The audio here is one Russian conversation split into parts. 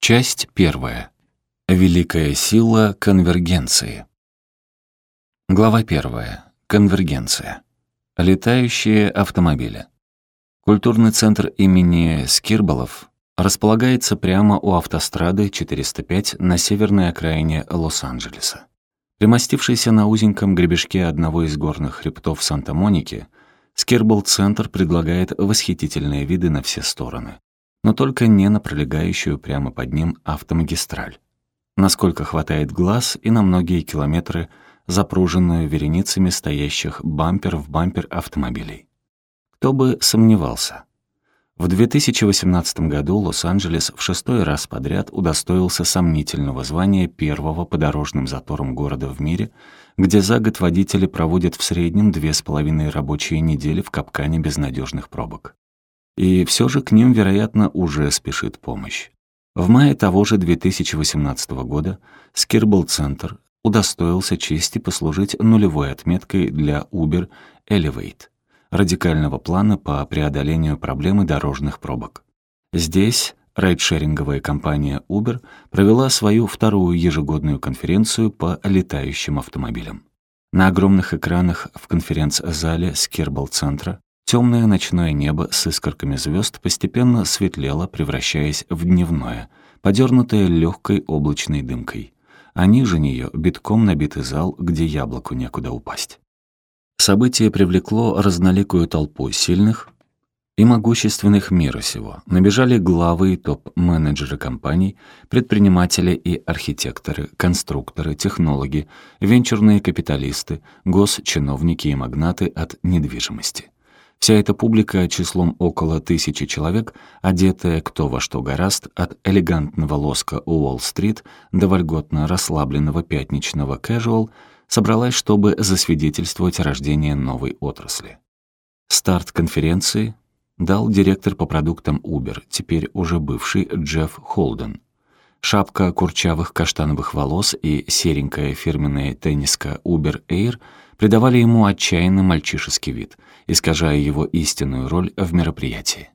Часть первая. Великая сила конвергенции. Глава первая. Конвергенция. Летающие автомобили. Культурный центр имени Скирбалов располагается прямо у автострады 405 на северной окраине Лос-Анджелеса. Примостившийся на узеньком гребешке одного из горных хребтов Санта-Моники, Скирбал-центр предлагает восхитительные виды на все стороны, но только не на пролегающую прямо под ним автомагистраль. Насколько хватает глаз и на многие километры запруженную вереницами стоящих бампер в бампер автомобилей. Кто бы сомневался. В 2018 году Лос-Анджелес в шестой раз подряд удостоился сомнительного звания первого по дорожным заторам города в мире, где за год водители проводят в среднем две с половиной рабочие недели в капкане безнадежных пробок. И все же к ним, вероятно, уже спешит помощь. В мае того же 2018 года Скирбл-центр удостоился чести послужить нулевой отметкой для Uber Elevate — радикального плана по преодолению проблемы дорожных пробок. Здесь райдшеринговая компания Uber провела свою вторую ежегодную конференцию по летающим автомобилям. На огромных экранах в конференц-зале Скирбл-центра темное ночное небо с искорками звезд постепенно светлело, превращаясь в дневное, подернутое легкой облачной дымкой. А ниже нее битком набитый зал, где яблоку некуда упасть. Событие привлекло разноликую толпу сильных и могущественных мира сего. Набежали главы и топ-менеджеры компаний, предприниматели и архитекторы, конструкторы, технологи, венчурные капиталисты, госчиновники и магнаты от недвижимости. Вся эта публика числом около тысячи человек, одетая кто во что гораст, от элегантного лоска Уолл-стрит до вольготно расслабленного пятничного casual — собралась, чтобы засвидетельствовать рождение новой отрасли. Старт конференции дал директор по продуктам Uber, теперь уже бывший Джефф Холден. Шапка курчавых каштановых волос и серенькая фирменная тенниска Uber Air придавали ему отчаянно мальчишеский вид, искажая его истинную роль в мероприятии.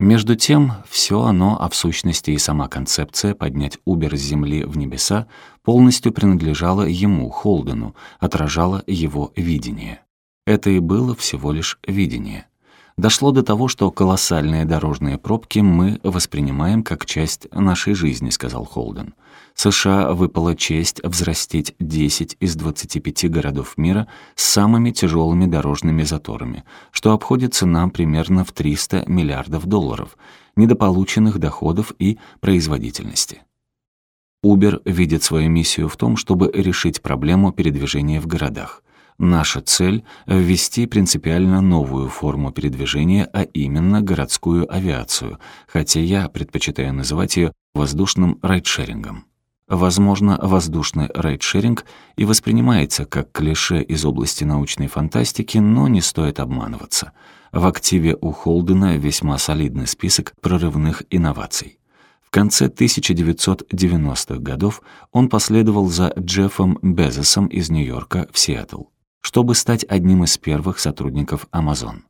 Между тем, все оно, а в сущности и сама концепция поднять Убер с земли в небеса, полностью принадлежала ему, Холдену, отражала его видение. Это и было всего лишь видение. Дошло до того, что колоссальные дорожные пробки мы воспринимаем как часть нашей жизни, сказал Холден. США выпала честь взрастить 10 из 25 городов мира с самыми тяжелыми дорожными заторами, что обходится нам примерно в 300 миллиардов долларов, недополученных доходов и производительности. Uber видит свою миссию в том, чтобы решить проблему передвижения в городах. Наша цель — ввести принципиально новую форму передвижения, а именно городскую авиацию, хотя я предпочитаю называть ее воздушным райдшерингом. Возможно, воздушный райдшеринг и воспринимается как клише из области научной фантастики, но не стоит обманываться. В активе у Холдена весьма солидный список прорывных инноваций. В конце 1990-х годов он последовал за Джеффом Безосом из Нью-Йорка в Сиэтл, чтобы стать одним из первых сотрудников Amazon.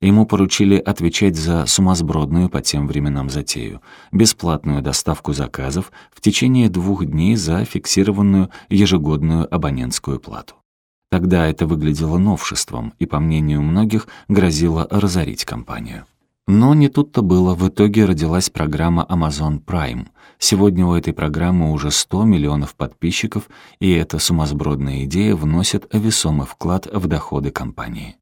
Ему поручили отвечать за сумасбродную по тем временам затею, бесплатную доставку заказов в течение двух дней за фиксированную ежегодную абонентскую плату. Тогда это выглядело новшеством и, по мнению многих, грозило разорить компанию. Но не тут-то было. В итоге родилась программа Amazon Prime. Сегодня у этой программы уже 100 миллионов подписчиков, и эта сумасбродная идея вносит весомый вклад в доходы компании.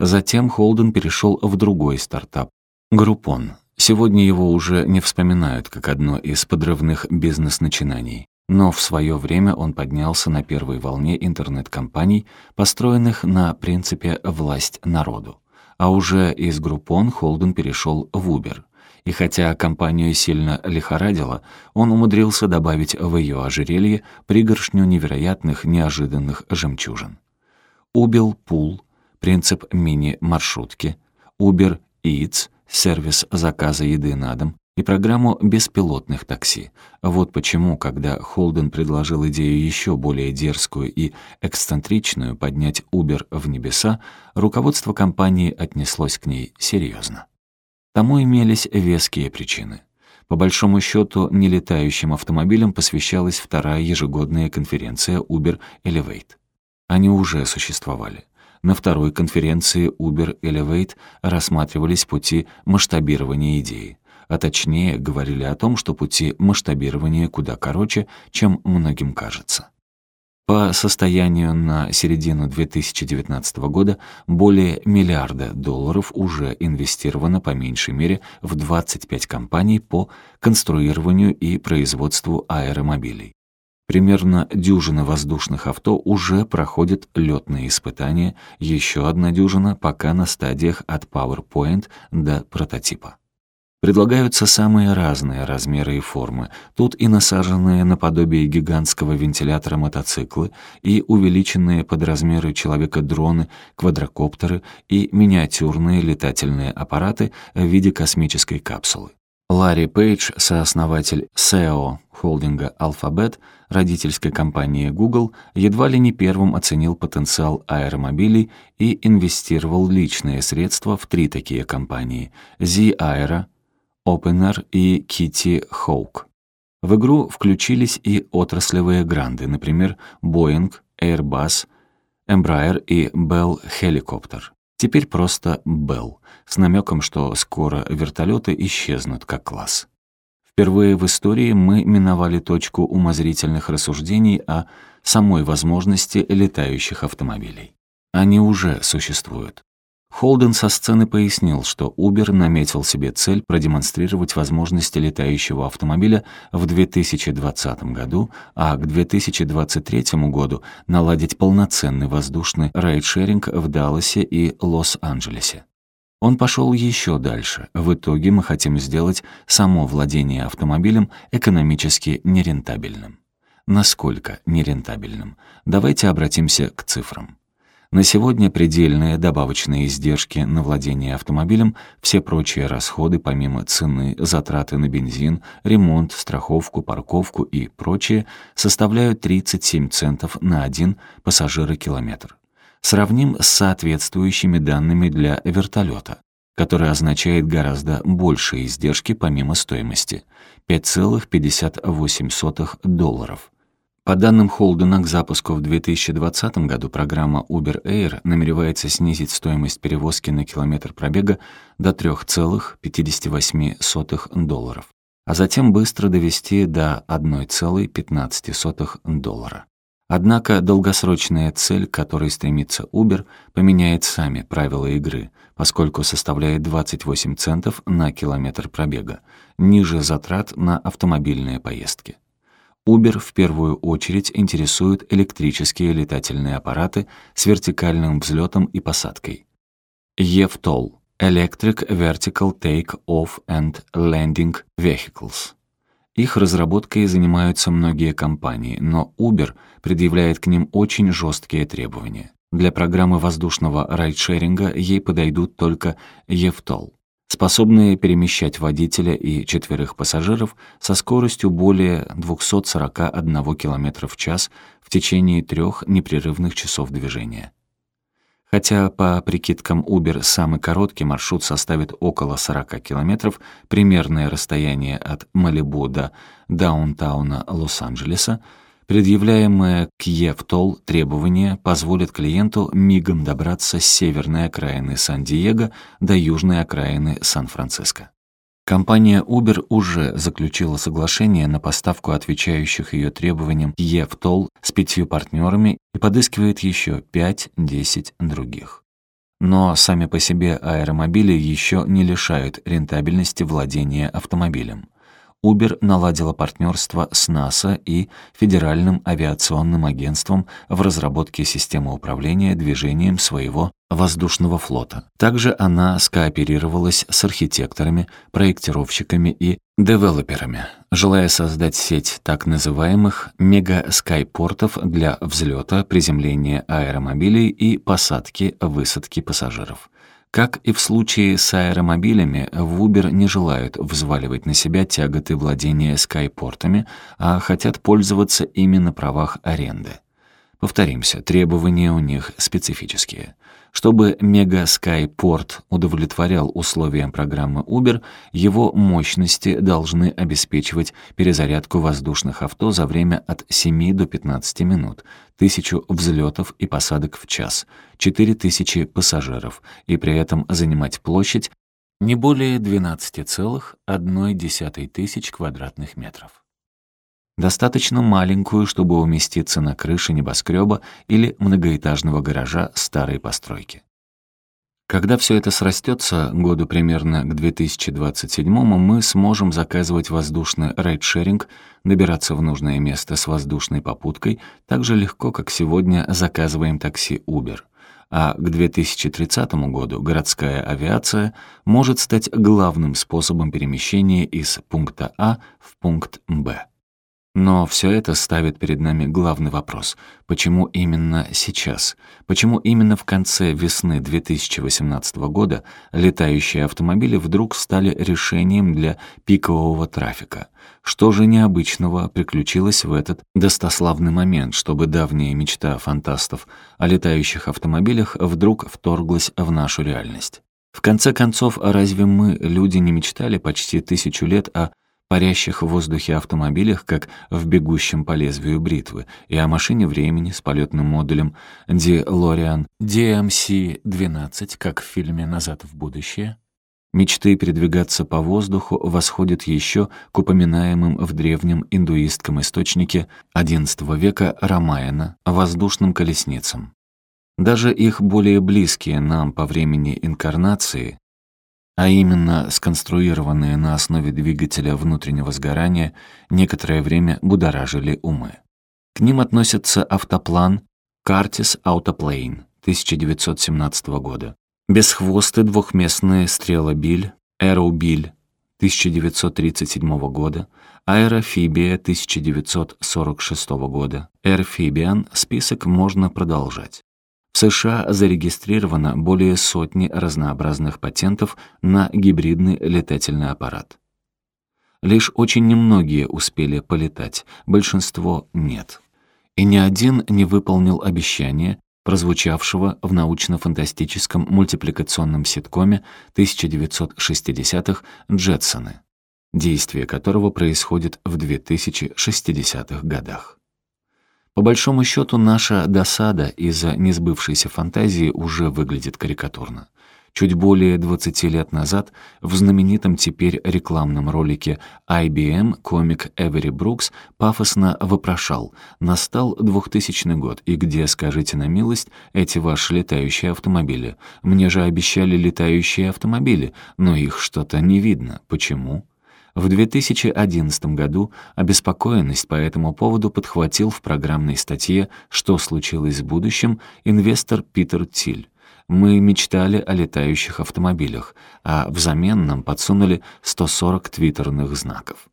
Затем Холден перешел в другой стартап — Группон. Сегодня его уже не вспоминают как одно из подрывных бизнес-начинаний. Но в свое время он поднялся на первой волне интернет-компаний, построенных на принципе «власть народу». А уже из Группон Холден перешел в Uber. И хотя компанию сильно лихорадило, он умудрился добавить в ее ожерелье пригоршню невероятных неожиданных жемчужин. Убил Пул — принцип мини-маршрутки, Uber Eats, сервис заказа еды на дом и программу беспилотных такси. Вот почему, когда Холден предложил идею еще более дерзкую и эксцентричную поднять Uber в небеса, руководство компании отнеслось к ней серьезно. Тому имелись веские причины. По большому счету, нелетающим автомобилям посвящалась вторая ежегодная конференция Uber Elevate. Они уже существовали. На второй конференции Uber Elevate рассматривались пути масштабирования идеи, а точнее говорили о том, что пути масштабирования куда короче, чем многим кажется. По состоянию на середину 2019 года более миллиарда долларов уже инвестировано по меньшей мере в 25 компаний по конструированию и производству аэромобилей. Примерно дюжина воздушных авто уже проходит летные испытания, еще одна дюжина пока на стадиях от PowerPoint до прототипа. Предлагаются самые разные размеры и формы. Тут и насаженные наподобие гигантского вентилятора мотоциклы, и увеличенные под размеры человека дроны, квадрокоптеры и миниатюрные летательные аппараты в виде космической капсулы. Ларри Пейдж, сооснователь SEO холдинга Alphabet, родительской компании Google, едва ли не первым оценил потенциал аэромобилей и инвестировал личные средства в три такие компании — Z-Aero, Opener и Kitty Hawk. В игру включились и отраслевые гранды, например, Boeing, Airbus, Embraer и Bell Helicopter. Теперь просто Bell, с намеком, что скоро вертолеты исчезнут как класс. Впервые в истории мы миновали точку умозрительных рассуждений о самой возможности летающих автомобилей. Они уже существуют. Холден со сцены пояснил, что Uber наметил себе цель продемонстрировать возможности летающего автомобиля в 2020 году, а к 2023 году наладить полноценный воздушный райдшеринг в Далласе и Лос-Анджелесе. Он пошел еще дальше. В итоге мы хотим сделать само владение автомобилем экономически нерентабельным. Насколько нерентабельным? Давайте обратимся к цифрам. На сегодня предельные добавочные издержки на владение автомобилем, все прочие расходы помимо цены, затраты на бензин, ремонт, страховку, парковку и прочее составляют 37 центов на один пассажира-километр. Сравним с соответствующими данными для вертолета, который означает гораздо большие издержки помимо стоимости — 5,58 долларов. По данным Холдена, к запуску в 2020 году программа Uber Air намеревается снизить стоимость перевозки на километр пробега до 3,58 долларов, а затем быстро довести до 1,15 доллара. Однако долгосрочная цель, к которой стремится Uber, поменяет сами правила игры, поскольку составляет 28 центов на километр пробега, ниже затрат на автомобильные поездки. Uber в первую очередь интересуют электрические летательные аппараты с вертикальным взлетом и посадкой. EVTOL — Electric Vertical Take-Off and Landing Vehicles. Их разработкой занимаются многие компании, но Uber предъявляет к ним очень жесткие требования. Для программы воздушного райдшеринга ей подойдут только EVTOL способные перемещать водителя и четверых пассажиров со скоростью более 241 км в час в течение трех непрерывных часов движения. Хотя по прикидкам Uber самый короткий маршрут составит около 40 километров, примерное расстояние от Малибу до даунтауна Лос-Анджелеса, Предъявляемые к ЕВТОЛ требования позволят клиенту мигом добраться с северной окраины Сан-Диего до южной окраины Сан-Франциско. Компания Uber уже заключила соглашение на поставку отвечающих ее требованиям ЕВТОЛ с пятью партнерами и подыскивает еще 5-10 других. Но сами по себе аэромобили еще не лишают рентабельности владения автомобилем. Uber наладила партнерство с НАСА и Федеральным авиационным агентством в разработке системы управления движением своего воздушного флота. Также она скооперировалась с архитекторами, проектировщиками и девелоперами, желая создать сеть так называемых мега-скайпортов для взлета, приземления аэромобилей и посадки-высадки пассажиров. Как и в случае с аэромобилями, в Uber не желают взваливать на себя тяготы владения скайпортами, а хотят пользоваться ими на правах аренды. Повторимся, требования у них специфические. Чтобы Skyport удовлетворял условиям программы Uber, его мощности должны обеспечивать перезарядку воздушных авто за время от 7 до 15 минут, тысячу взлетов и посадок в час, 4000 пассажиров, и при этом занимать площадь не более 12,1 тысяч квадратных метров. Достаточно маленькую, чтобы уместиться на крыше небоскреба или многоэтажного гаража старой постройки. Когда все это срастется, году примерно к 2027 мы сможем заказывать воздушный райдшеринг, добираться в нужное место с воздушной попуткой так же легко, как сегодня заказываем такси Uber а к 2030 году городская авиация может стать главным способом перемещения из пункта А в пункт Б. Но все это ставит перед нами главный вопрос. Почему именно сейчас? Почему именно в конце весны 2018 года летающие автомобили вдруг стали решением для пикового трафика? Что же необычного приключилось в этот достославный момент, чтобы давняя мечта фантастов о летающих автомобилях вдруг вторглась в нашу реальность? В конце концов, разве мы, люди, не мечтали почти тысячу лет о парящих в воздухе автомобилях, как в бегущем по лезвию бритвы, и о машине времени с полетным модулем DeLorean DMC-12, как в фильме «Назад в будущее». Мечты передвигаться по воздуху восходят еще к упоминаемым в древнем индуистском источнике XI века Рамаяна воздушным колесницам. Даже их более близкие нам по времени инкарнации а именно сконструированные на основе двигателя внутреннего сгорания, некоторое время будоражили умы. К ним относятся автоплан Curtiss Autoplane 1917 года, бесхвостый двухместный стрелобиль Aerobиль 1937 года, Аэрофибия 1946 года, Airfibian список можно продолжать. В США зарегистрировано более сотни разнообразных патентов на гибридный летательный аппарат. Лишь очень немногие успели полетать, большинство — нет. И ни один не выполнил обещание, прозвучавшего в научно-фантастическом мультипликационном ситкоме 1960-х «Джетсоны», действие которого происходит в 2060-х годах. По большому счету, наша досада из-за несбывшейся фантазии уже выглядит карикатурно. Чуть более 20 лет назад в знаменитом теперь рекламном ролике IBM комик Эвери Брукс пафосно вопрошал «Настал 2000 год, и где, скажите на милость, эти ваши летающие автомобили? Мне же обещали летающие автомобили, но их что-то не видно. Почему?» В 2011 году обеспокоенность по этому поводу подхватил в программной статье «Что случилось в будущем» инвестор Питер Тиль. Мы мечтали о летающих автомобилях, а взамен нам подсунули 140 твиттерных знаков.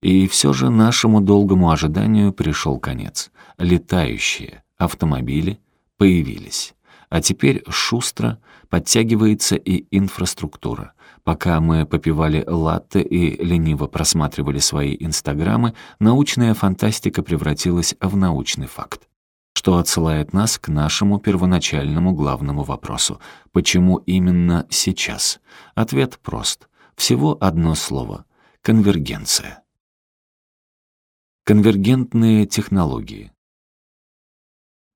И все же нашему долгому ожиданию пришел конец. Летающие автомобили появились. А теперь шустро подтягивается и инфраструктура. Пока мы попивали латте и лениво просматривали свои инстаграмы, научная фантастика превратилась в научный факт. Что отсылает нас к нашему первоначальному главному вопросу. Почему именно сейчас? Ответ прост. Всего одно слово. Конвергенция. Конвергентные технологии.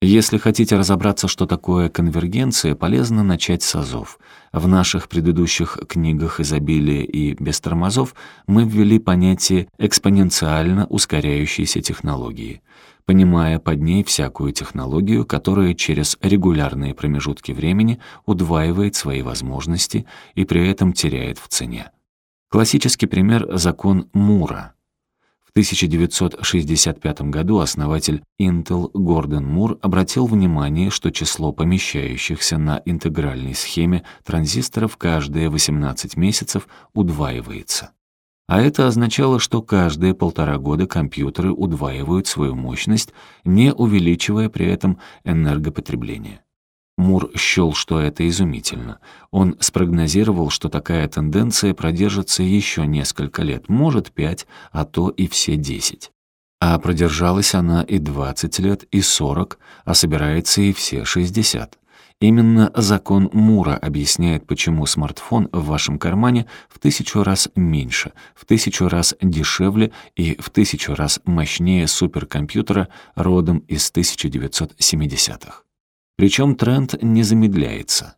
Если хотите разобраться, что такое конвергенция, полезно начать с азов. В наших предыдущих книгах «Изобилие» и «Без тормозов» мы ввели понятие экспоненциально ускоряющейся технологии, понимая под ней всякую технологию, которая через регулярные промежутки времени удваивает свои возможности и при этом теряет в цене. Классический пример — закон Мура — 1965 году основатель Intel Гордон Мур обратил внимание, что число помещающихся на интегральной схеме транзисторов каждые 18 месяцев удваивается. А это означало, что каждые полтора года компьютеры удваивают свою мощность, не увеличивая при этом энергопотребление. Мур счел, что это изумительно. Он спрогнозировал, что такая тенденция продержится еще несколько лет, может, пять, а то и все десять. А продержалась она и 20 лет, и 40, а собирается и все 60. Именно закон Мура объясняет, почему смартфон в вашем кармане в тысячу раз меньше, в тысячу раз дешевле и в тысячу раз мощнее суперкомпьютера родом из 1970-х. Причем тренд не замедляется.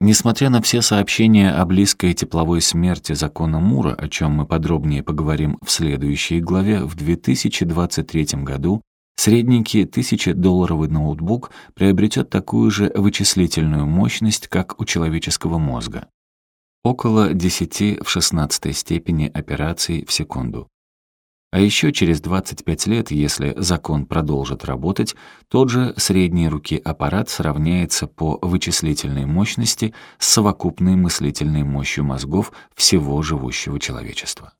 Несмотря на все сообщения о близкой тепловой смерти закона Мура, о чем мы подробнее поговорим в следующей главе, в 2023 году средненький 1000-долларовый ноутбук приобретет такую же вычислительную мощность, как у человеческого мозга. Около 10 в 16 степени операций в секунду. А еще через 25 лет, если закон продолжит работать, тот же средней руки аппарат сравняется по вычислительной мощности с совокупной мыслительной мощью мозгов всего живущего человечества.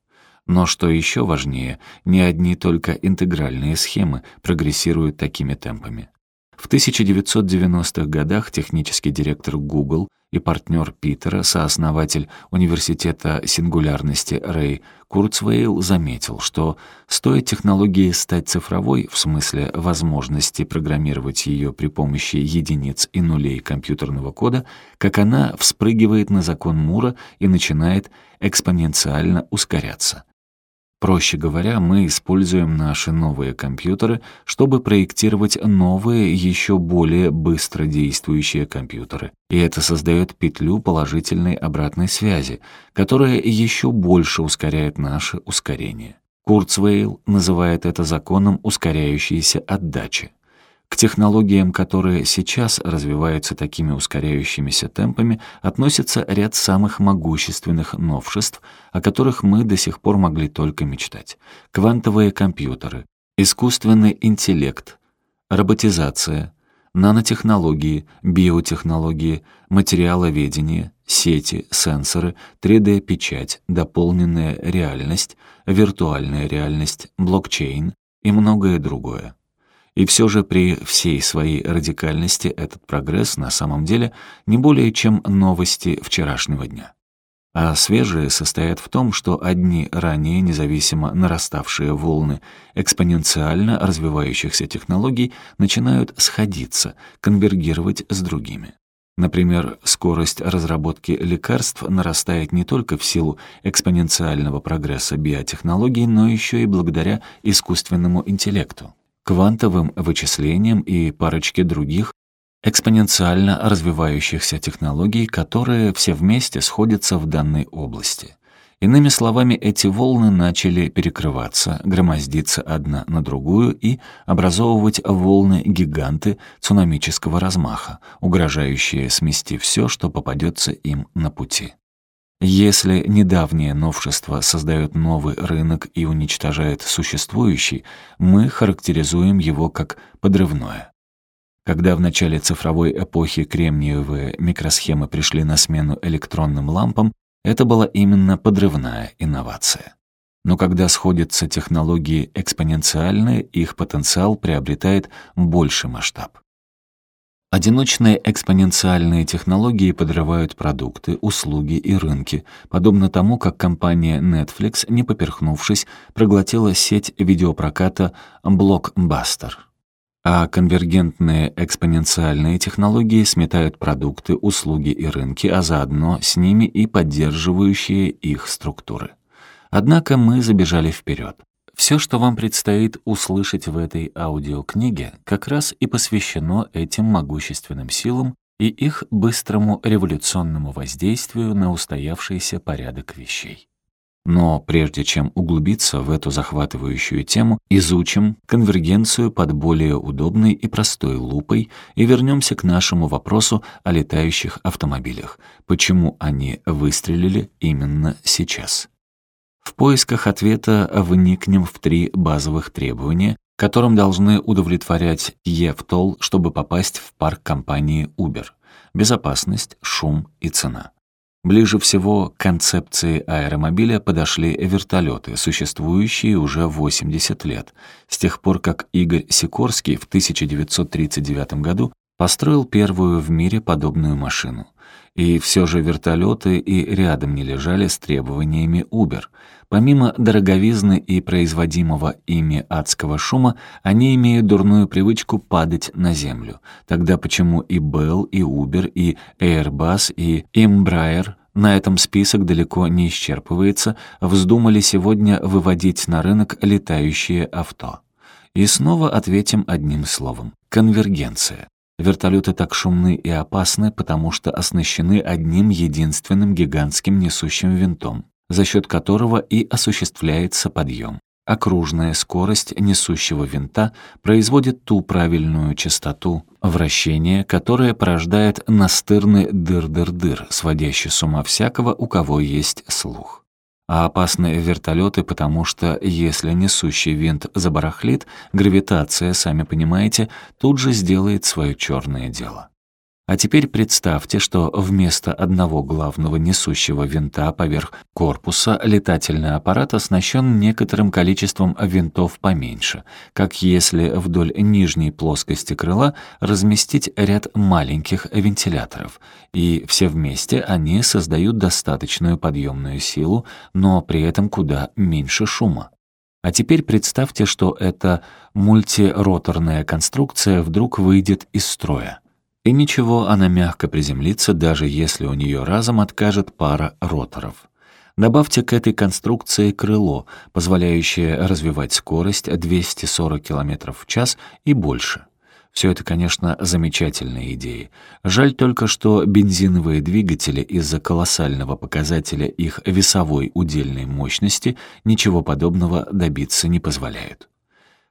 Но что еще важнее, не одни только интегральные схемы прогрессируют такими темпами. В 1990-х годах технический директор Google и партнер Питера, сооснователь Университета сингулярности Рэй Курцвейл заметил, что стоит технологии стать цифровой, в смысле возможности программировать ее при помощи единиц и нулей компьютерного кода, как она вспрыгивает на закон Мура и начинает экспоненциально ускоряться. Проще говоря, мы используем наши новые компьютеры, чтобы проектировать новые, еще более быстро действующие компьютеры. И это создает петлю положительной обратной связи, которая еще больше ускоряет наше ускорение. Курцвейл называет это законом ускоряющейся отдачи. К технологиям, которые сейчас развиваются такими ускоряющимися темпами, относится ряд самых могущественных новшеств, о которых мы до сих пор могли только мечтать. Квантовые компьютеры, искусственный интеллект, роботизация, нанотехнологии, биотехнологии, материаловедение, сети, сенсоры, 3D-печать, дополненная реальность, виртуальная реальность, блокчейн и многое другое. И все же при всей своей радикальности этот прогресс на самом деле не более чем новости вчерашнего дня. А свежие состоят в том, что одни ранее независимо нараставшие волны экспоненциально развивающихся технологий начинают сходиться, конвергировать с другими. Например, скорость разработки лекарств нарастает не только в силу экспоненциального прогресса биотехнологий, но еще и благодаря искусственному интеллекту квантовым вычислениям и парочке других экспоненциально развивающихся технологий, которые все вместе сходятся в данной области. Иными словами, эти волны начали перекрываться, громоздиться одна на другую и образовывать волны-гиганты цунамического размаха, угрожающие смести все, что попадется им на пути. Если недавнее новшество создает новый рынок и уничтожает существующий, мы характеризуем его как подрывное. Когда в начале цифровой эпохи кремниевые микросхемы пришли на смену электронным лампам, это была именно подрывная инновация. Но когда сходятся технологии экспоненциальные, их потенциал приобретает больший масштаб. Одиночные экспоненциальные технологии подрывают продукты, услуги и рынки, подобно тому, как компания Netflix, не поперхнувшись, проглотила сеть видеопроката Blockbuster. А конвергентные экспоненциальные технологии сметают продукты, услуги и рынки, а заодно с ними и поддерживающие их структуры. Однако мы забежали вперед. Все, что вам предстоит услышать в этой аудиокниге, как раз и посвящено этим могущественным силам и их быстрому революционному воздействию на устоявшийся порядок вещей. Но прежде чем углубиться в эту захватывающую тему, изучим конвергенцию под более удобной и простой лупой и вернемся к нашему вопросу о летающих автомобилях. Почему они выстрелили именно сейчас? В поисках ответа вникнем в три базовых требования, которым должны удовлетворять ЕВТОЛ, чтобы попасть в парк компании Uber. Безопасность, шум и цена. Ближе всего к концепции аэромобиля подошли вертолеты, существующие уже 80 лет, с тех пор, как Игорь Сикорский в 1939 году Построил первую в мире подобную машину. И все же вертолеты и рядом не лежали с требованиями Uber. Помимо дороговизны и производимого ими адского шума, они имеют дурную привычку падать на землю. Тогда почему и Bell, и Uber, и Airbus, и Embraer на этом список далеко не исчерпывается, вздумали сегодня выводить на рынок летающие авто? И снова ответим одним словом — конвергенция. Вертолеты так шумны и опасны, потому что оснащены одним единственным гигантским несущим винтом, за счет которого и осуществляется подъем. Окружная скорость несущего винта производит ту правильную частоту вращения, которая порождает настырный дыр-дыр-дыр, сводящий с ума всякого, у кого есть слух а опасные вертолеты, потому что если несущий винт забарахлит, гравитация, сами понимаете, тут же сделает свое черное дело. А теперь представьте, что вместо одного главного несущего винта поверх корпуса летательный аппарат оснащен некоторым количеством винтов поменьше, как если вдоль нижней плоскости крыла разместить ряд маленьких вентиляторов, и все вместе они создают достаточную подъемную силу, но при этом куда меньше шума. А теперь представьте, что эта мультироторная конструкция вдруг выйдет из строя. И ничего, она мягко приземлится, даже если у нее разом откажет пара роторов. Добавьте к этой конструкции крыло, позволяющее развивать скорость 240 км в час и больше. Все это, конечно, замечательные идеи. Жаль только, что бензиновые двигатели из-за колоссального показателя их весовой удельной мощности ничего подобного добиться не позволяют.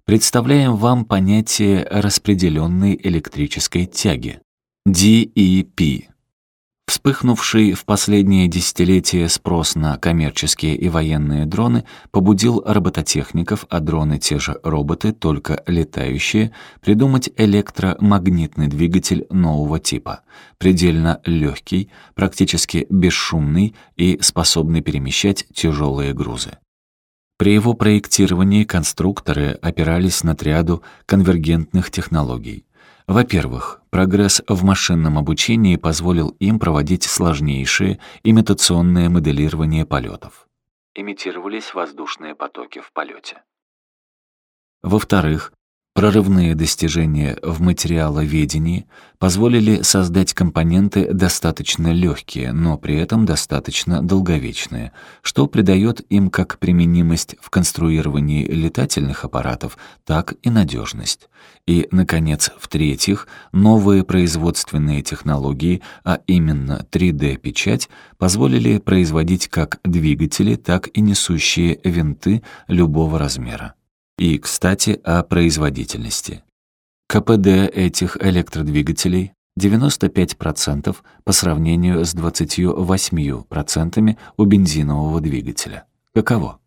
Представляем вам понятие распределенной электрической тяги. DEP. Вспыхнувший в последние десятилетия спрос на коммерческие и военные дроны побудил робототехников, а дроны те же роботы, только летающие, придумать электромагнитный двигатель нового типа, предельно легкий, практически бесшумный и способный перемещать тяжелые грузы. При его проектировании конструкторы опирались на триаду конвергентных технологий. Во-первых, прогресс в машинном обучении позволил им проводить сложнейшие имитационное моделирование полетов. Имитировались воздушные потоки в полете. Во-вторых, Прорывные достижения в материаловедении позволили создать компоненты достаточно легкие, но при этом достаточно долговечные, что придает им как применимость в конструировании летательных аппаратов, так и надежность. И, наконец, в-третьих, новые производственные технологии, а именно 3D-печать, позволили производить как двигатели, так и несущие винты любого размера. И, кстати, о производительности. КПД этих электродвигателей 95% по сравнению с 28% у бензинового двигателя. Каково?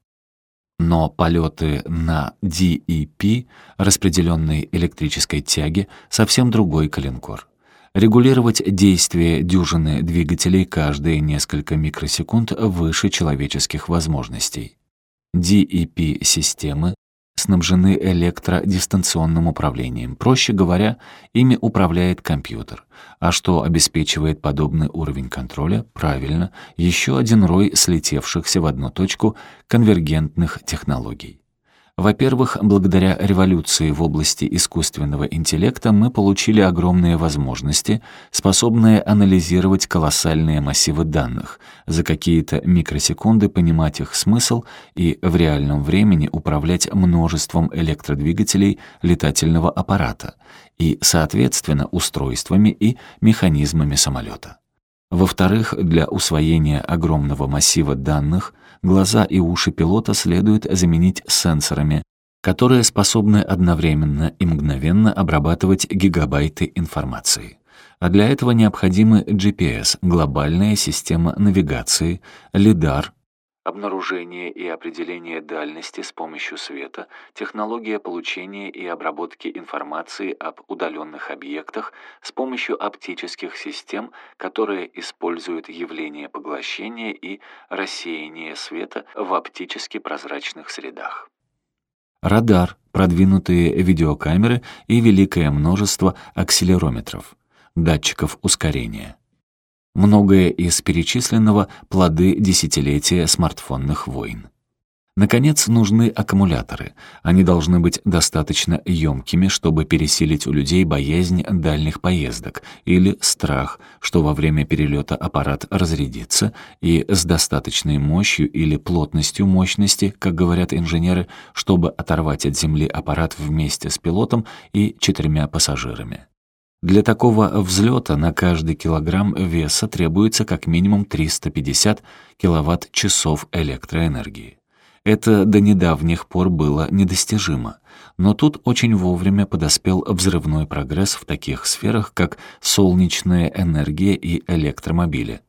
Но полеты на DEP, распределенной электрической тяге, совсем другой калинкор. Регулировать действие дюжины двигателей каждые несколько микросекунд выше человеческих возможностей. DEP-системы снабжены электродистанционным управлением. Проще говоря, ими управляет компьютер. А что обеспечивает подобный уровень контроля? Правильно, еще один рой слетевшихся в одну точку конвергентных технологий. Во-первых, благодаря революции в области искусственного интеллекта мы получили огромные возможности, способные анализировать колоссальные массивы данных, за какие-то микросекунды понимать их смысл и в реальном времени управлять множеством электродвигателей летательного аппарата и, соответственно, устройствами и механизмами самолета. Во-вторых, для усвоения огромного массива данных глаза и уши пилота следует заменить сенсорами, которые способны одновременно и мгновенно обрабатывать гигабайты информации. А для этого необходимы GPS, глобальная система навигации, лидар, обнаружение и определение дальности с помощью света, технология получения и обработки информации об удаленных объектах с помощью оптических систем, которые используют явление поглощения и рассеяния света в оптически прозрачных средах. радар, продвинутые видеокамеры и великое множество акселерометров, датчиков ускорения. Многое из перечисленного — плоды десятилетия смартфонных войн. Наконец, нужны аккумуляторы. Они должны быть достаточно емкими, чтобы пересилить у людей боязнь дальних поездок или страх, что во время перелета аппарат разрядится, и с достаточной мощью или плотностью мощности, как говорят инженеры, чтобы оторвать от земли аппарат вместе с пилотом и четырьмя пассажирами. Для такого взлета на каждый килограмм веса требуется как минимум 350 киловатт-часов электроэнергии. Это до недавних пор было недостижимо. Но тут очень вовремя подоспел взрывной прогресс в таких сферах, как солнечная энергия и электромобили,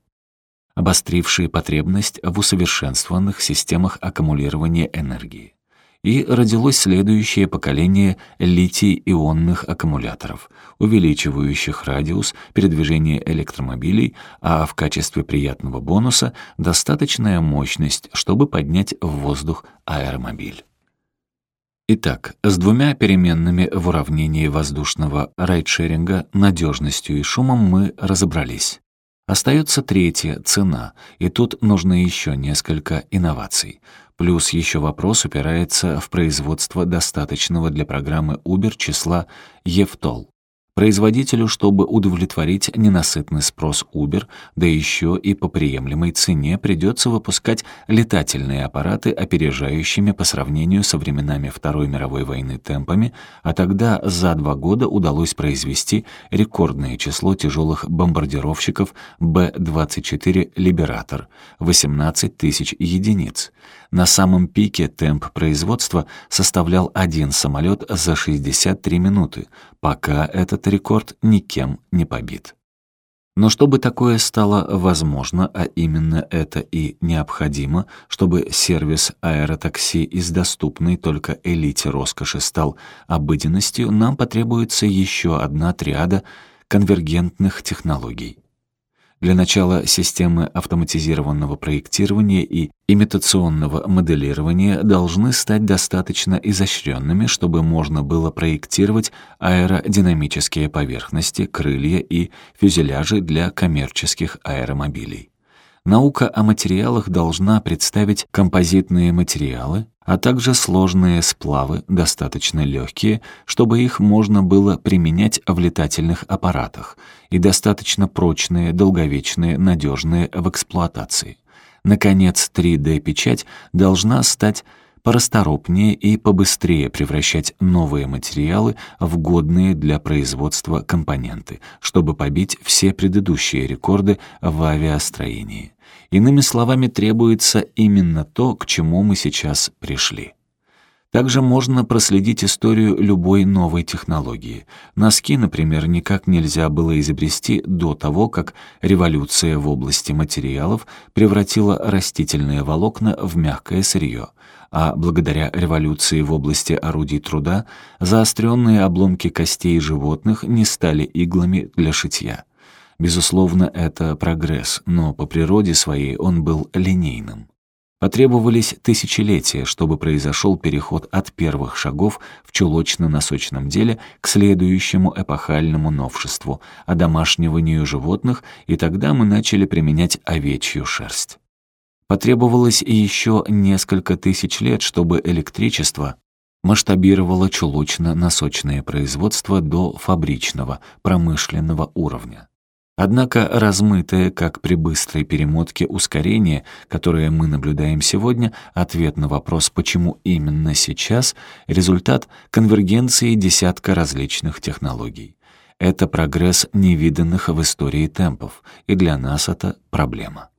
обострившие потребность в усовершенствованных системах аккумулирования энергии и родилось следующее поколение литий-ионных аккумуляторов, увеличивающих радиус передвижения электромобилей, а в качестве приятного бонуса достаточная мощность, чтобы поднять в воздух аэромобиль. Итак, с двумя переменными в уравнении воздушного райдшеринга, надежностью и шумом мы разобрались. Остается третья — цена, и тут нужно еще несколько инноваций. Плюс еще вопрос упирается в производство достаточного для программы Uber числа EVTOL. Производителю, чтобы удовлетворить ненасытный спрос Uber, да еще и по приемлемой цене, придется выпускать летательные аппараты, опережающими по сравнению со временами Второй мировой войны темпами, а тогда за два года удалось произвести рекордное число тяжелых бомбардировщиков Б-24 «Либератор» — 18 тысяч единиц. На самом пике темп производства составлял один самолет за 63 минуты, пока этот рекорд никем не побит. Но чтобы такое стало возможно, а именно это и необходимо, чтобы сервис аэротакси из доступной только элите роскоши стал обыденностью, нам потребуется еще одна триада конвергентных технологий. Для начала системы автоматизированного проектирования и имитационного моделирования должны стать достаточно изощренными, чтобы можно было проектировать аэродинамические поверхности, крылья и фюзеляжи для коммерческих аэромобилей. Наука о материалах должна представить композитные материалы, а также сложные сплавы, достаточно легкие, чтобы их можно было применять в летательных аппаратах, и достаточно прочные, долговечные, надежные в эксплуатации. Наконец, 3D-печать должна стать порасторопнее и побыстрее превращать новые материалы в годные для производства компоненты, чтобы побить все предыдущие рекорды в авиастроении. Иными словами, требуется именно то, к чему мы сейчас пришли. Также можно проследить историю любой новой технологии. Носки, например, никак нельзя было изобрести до того, как революция в области материалов превратила растительные волокна в мягкое сырье, а благодаря революции в области орудий труда заостренные обломки костей животных не стали иглами для шитья. Безусловно, это прогресс, но по природе своей он был линейным. Потребовались тысячелетия, чтобы произошел переход от первых шагов в чулочно-носочном деле к следующему эпохальному новшеству — одомашниванию животных, и тогда мы начали применять овечью шерсть. Потребовалось еще несколько тысяч лет, чтобы электричество масштабировало чулочно-носочное производство до фабричного, промышленного уровня. Однако размытое, как при быстрой перемотке, ускорение, которое мы наблюдаем сегодня, ответ на вопрос «почему именно сейчас?» — результат конвергенции десятка различных технологий. Это прогресс невиданных в истории темпов, и для нас это проблема.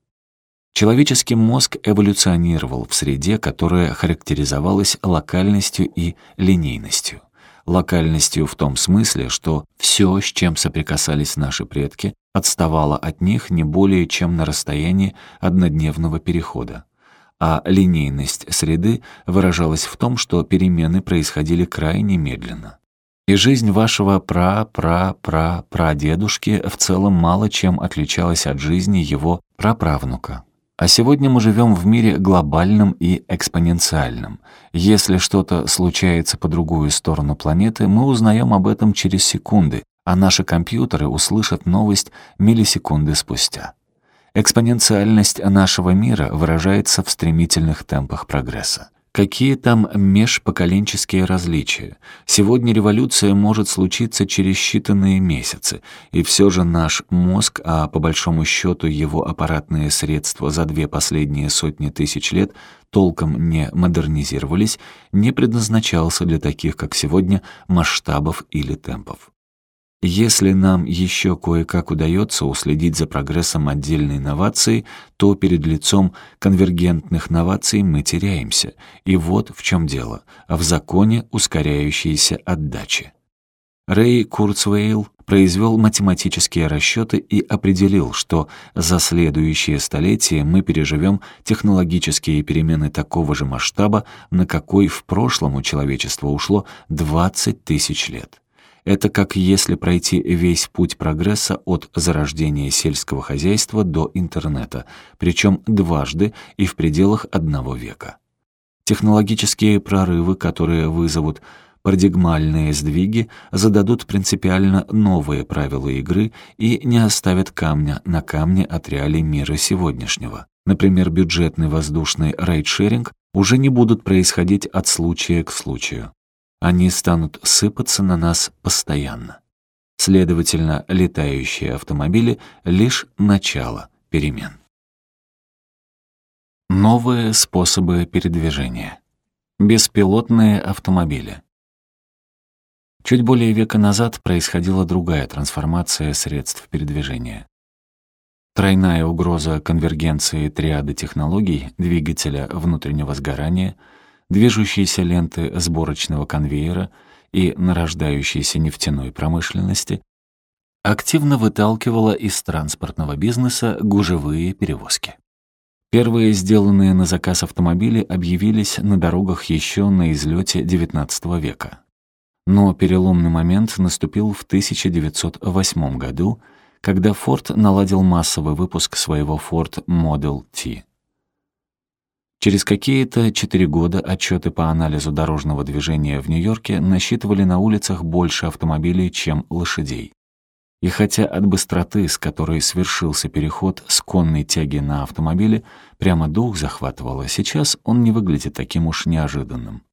Человеческий мозг эволюционировал в среде, которая характеризовалась локальностью и линейностью локальностью в том смысле, что все, с чем соприкасались наши предки, отставало от них не более чем на расстоянии однодневного перехода. А линейность среды выражалась в том, что перемены происходили крайне медленно. И жизнь вашего пра-пра-пра-прадедушки в целом мало чем отличалась от жизни его праправнука. А сегодня мы живем в мире глобальном и экспоненциальном. Если что-то случается по другую сторону планеты, мы узнаем об этом через секунды, а наши компьютеры услышат новость миллисекунды спустя. Экспоненциальность нашего мира выражается в стремительных темпах прогресса. Какие там межпоколенческие различия? Сегодня революция может случиться через считанные месяцы, и все же наш мозг, а по большому счету его аппаратные средства за две последние сотни тысяч лет толком не модернизировались, не предназначался для таких, как сегодня, масштабов или темпов. Если нам еще кое-как удается уследить за прогрессом отдельной инновации, то перед лицом конвергентных новаций мы теряемся. И вот в чем дело. В законе ускоряющейся отдачи. Рэй Курцвейл произвел математические расчеты и определил, что за следующее столетие мы переживем технологические перемены такого же масштаба, на какой в прошлом у человечества ушло 20 тысяч лет. Это как если пройти весь путь прогресса от зарождения сельского хозяйства до интернета, причем дважды и в пределах одного века. Технологические прорывы, которые вызовут парадигмальные сдвиги, зададут принципиально новые правила игры и не оставят камня на камне от реалий мира сегодняшнего. Например, бюджетный воздушный рейдшеринг уже не будут происходить от случая к случаю они станут сыпаться на нас постоянно. Следовательно, летающие автомобили — лишь начало перемен. Новые способы передвижения. Беспилотные автомобили. Чуть более века назад происходила другая трансформация средств передвижения. Тройная угроза конвергенции триады технологий, двигателя внутреннего сгорания — движущиеся ленты сборочного конвейера и нарождающейся нефтяной промышленности, активно выталкивала из транспортного бизнеса гужевые перевозки. Первые сделанные на заказ автомобили объявились на дорогах еще на излете XIX века. Но переломный момент наступил в 1908 году, когда Ford наладил массовый выпуск своего Ford Model T. Через какие-то четыре года отчеты по анализу дорожного движения в Нью-Йорке насчитывали на улицах больше автомобилей, чем лошадей. И хотя от быстроты, с которой свершился переход с конной тяги на автомобили, прямо дух захватывало, сейчас он не выглядит таким уж неожиданным.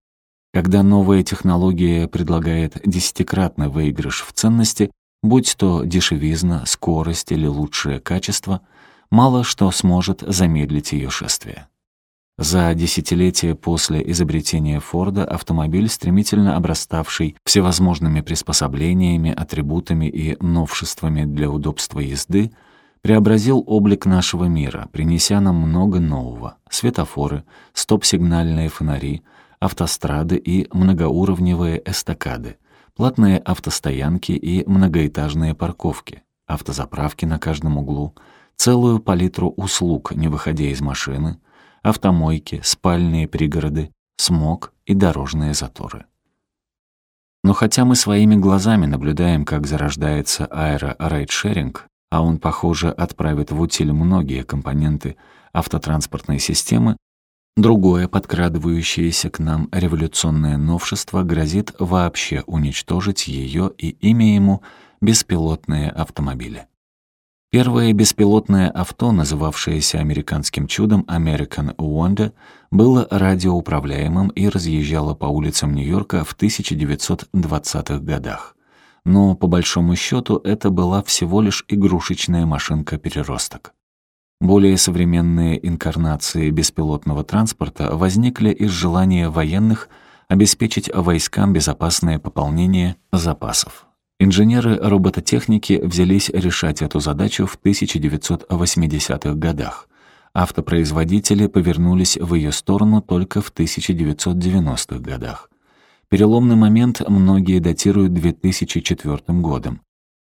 Когда новая технология предлагает десятикратный выигрыш в ценности, будь то дешевизна, скорость или лучшее качество, мало что сможет замедлить ее шествие. За десятилетия после изобретения Форда автомобиль, стремительно обраставший всевозможными приспособлениями, атрибутами и новшествами для удобства езды, преобразил облик нашего мира, принеся нам много нового — светофоры, стоп-сигнальные фонари, автострады и многоуровневые эстакады, платные автостоянки и многоэтажные парковки, автозаправки на каждом углу, целую палитру услуг, не выходя из машины — автомойки, спальные пригороды, смог и дорожные заторы. Но хотя мы своими глазами наблюдаем, как зарождается аэро-райдшеринг, а он, похоже, отправит в утиль многие компоненты автотранспортной системы, другое подкрадывающееся к нам революционное новшество грозит вообще уничтожить ее и имя ему беспилотные автомобили. Первое беспилотное авто, называвшееся американским чудом American Wonder, было радиоуправляемым и разъезжало по улицам Нью-Йорка в 1920-х годах. Но, по большому счету, это была всего лишь игрушечная машинка-переросток. Более современные инкарнации беспилотного транспорта возникли из желания военных обеспечить войскам безопасное пополнение запасов. Инженеры робототехники взялись решать эту задачу в 1980-х годах. Автопроизводители повернулись в ее сторону только в 1990-х годах. Переломный момент многие датируют 2004 годом,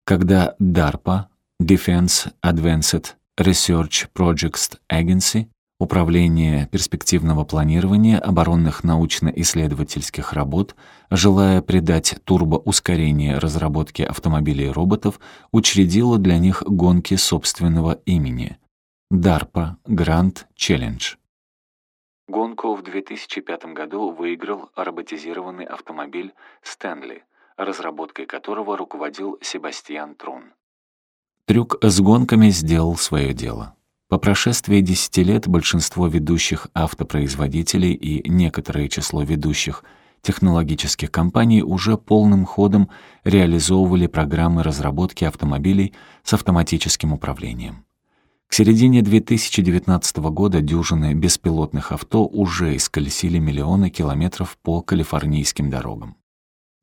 когда DARPA, Defense Advanced Research Projects Agency, Управление перспективного планирования оборонных научно-исследовательских работ, желая придать турбоускорение разработке автомобилей и роботов, учредило для них гонки собственного имени. DARPA Grand Challenge. Гонку в 2005 году выиграл роботизированный автомобиль «Стэнли», разработкой которого руководил Себастьян Трун. Трюк с гонками сделал свое дело. По прошествии десяти лет большинство ведущих автопроизводителей и некоторое число ведущих технологических компаний уже полным ходом реализовывали программы разработки автомобилей с автоматическим управлением. К середине 2019 года дюжины беспилотных авто уже исколесили миллионы километров по калифорнийским дорогам.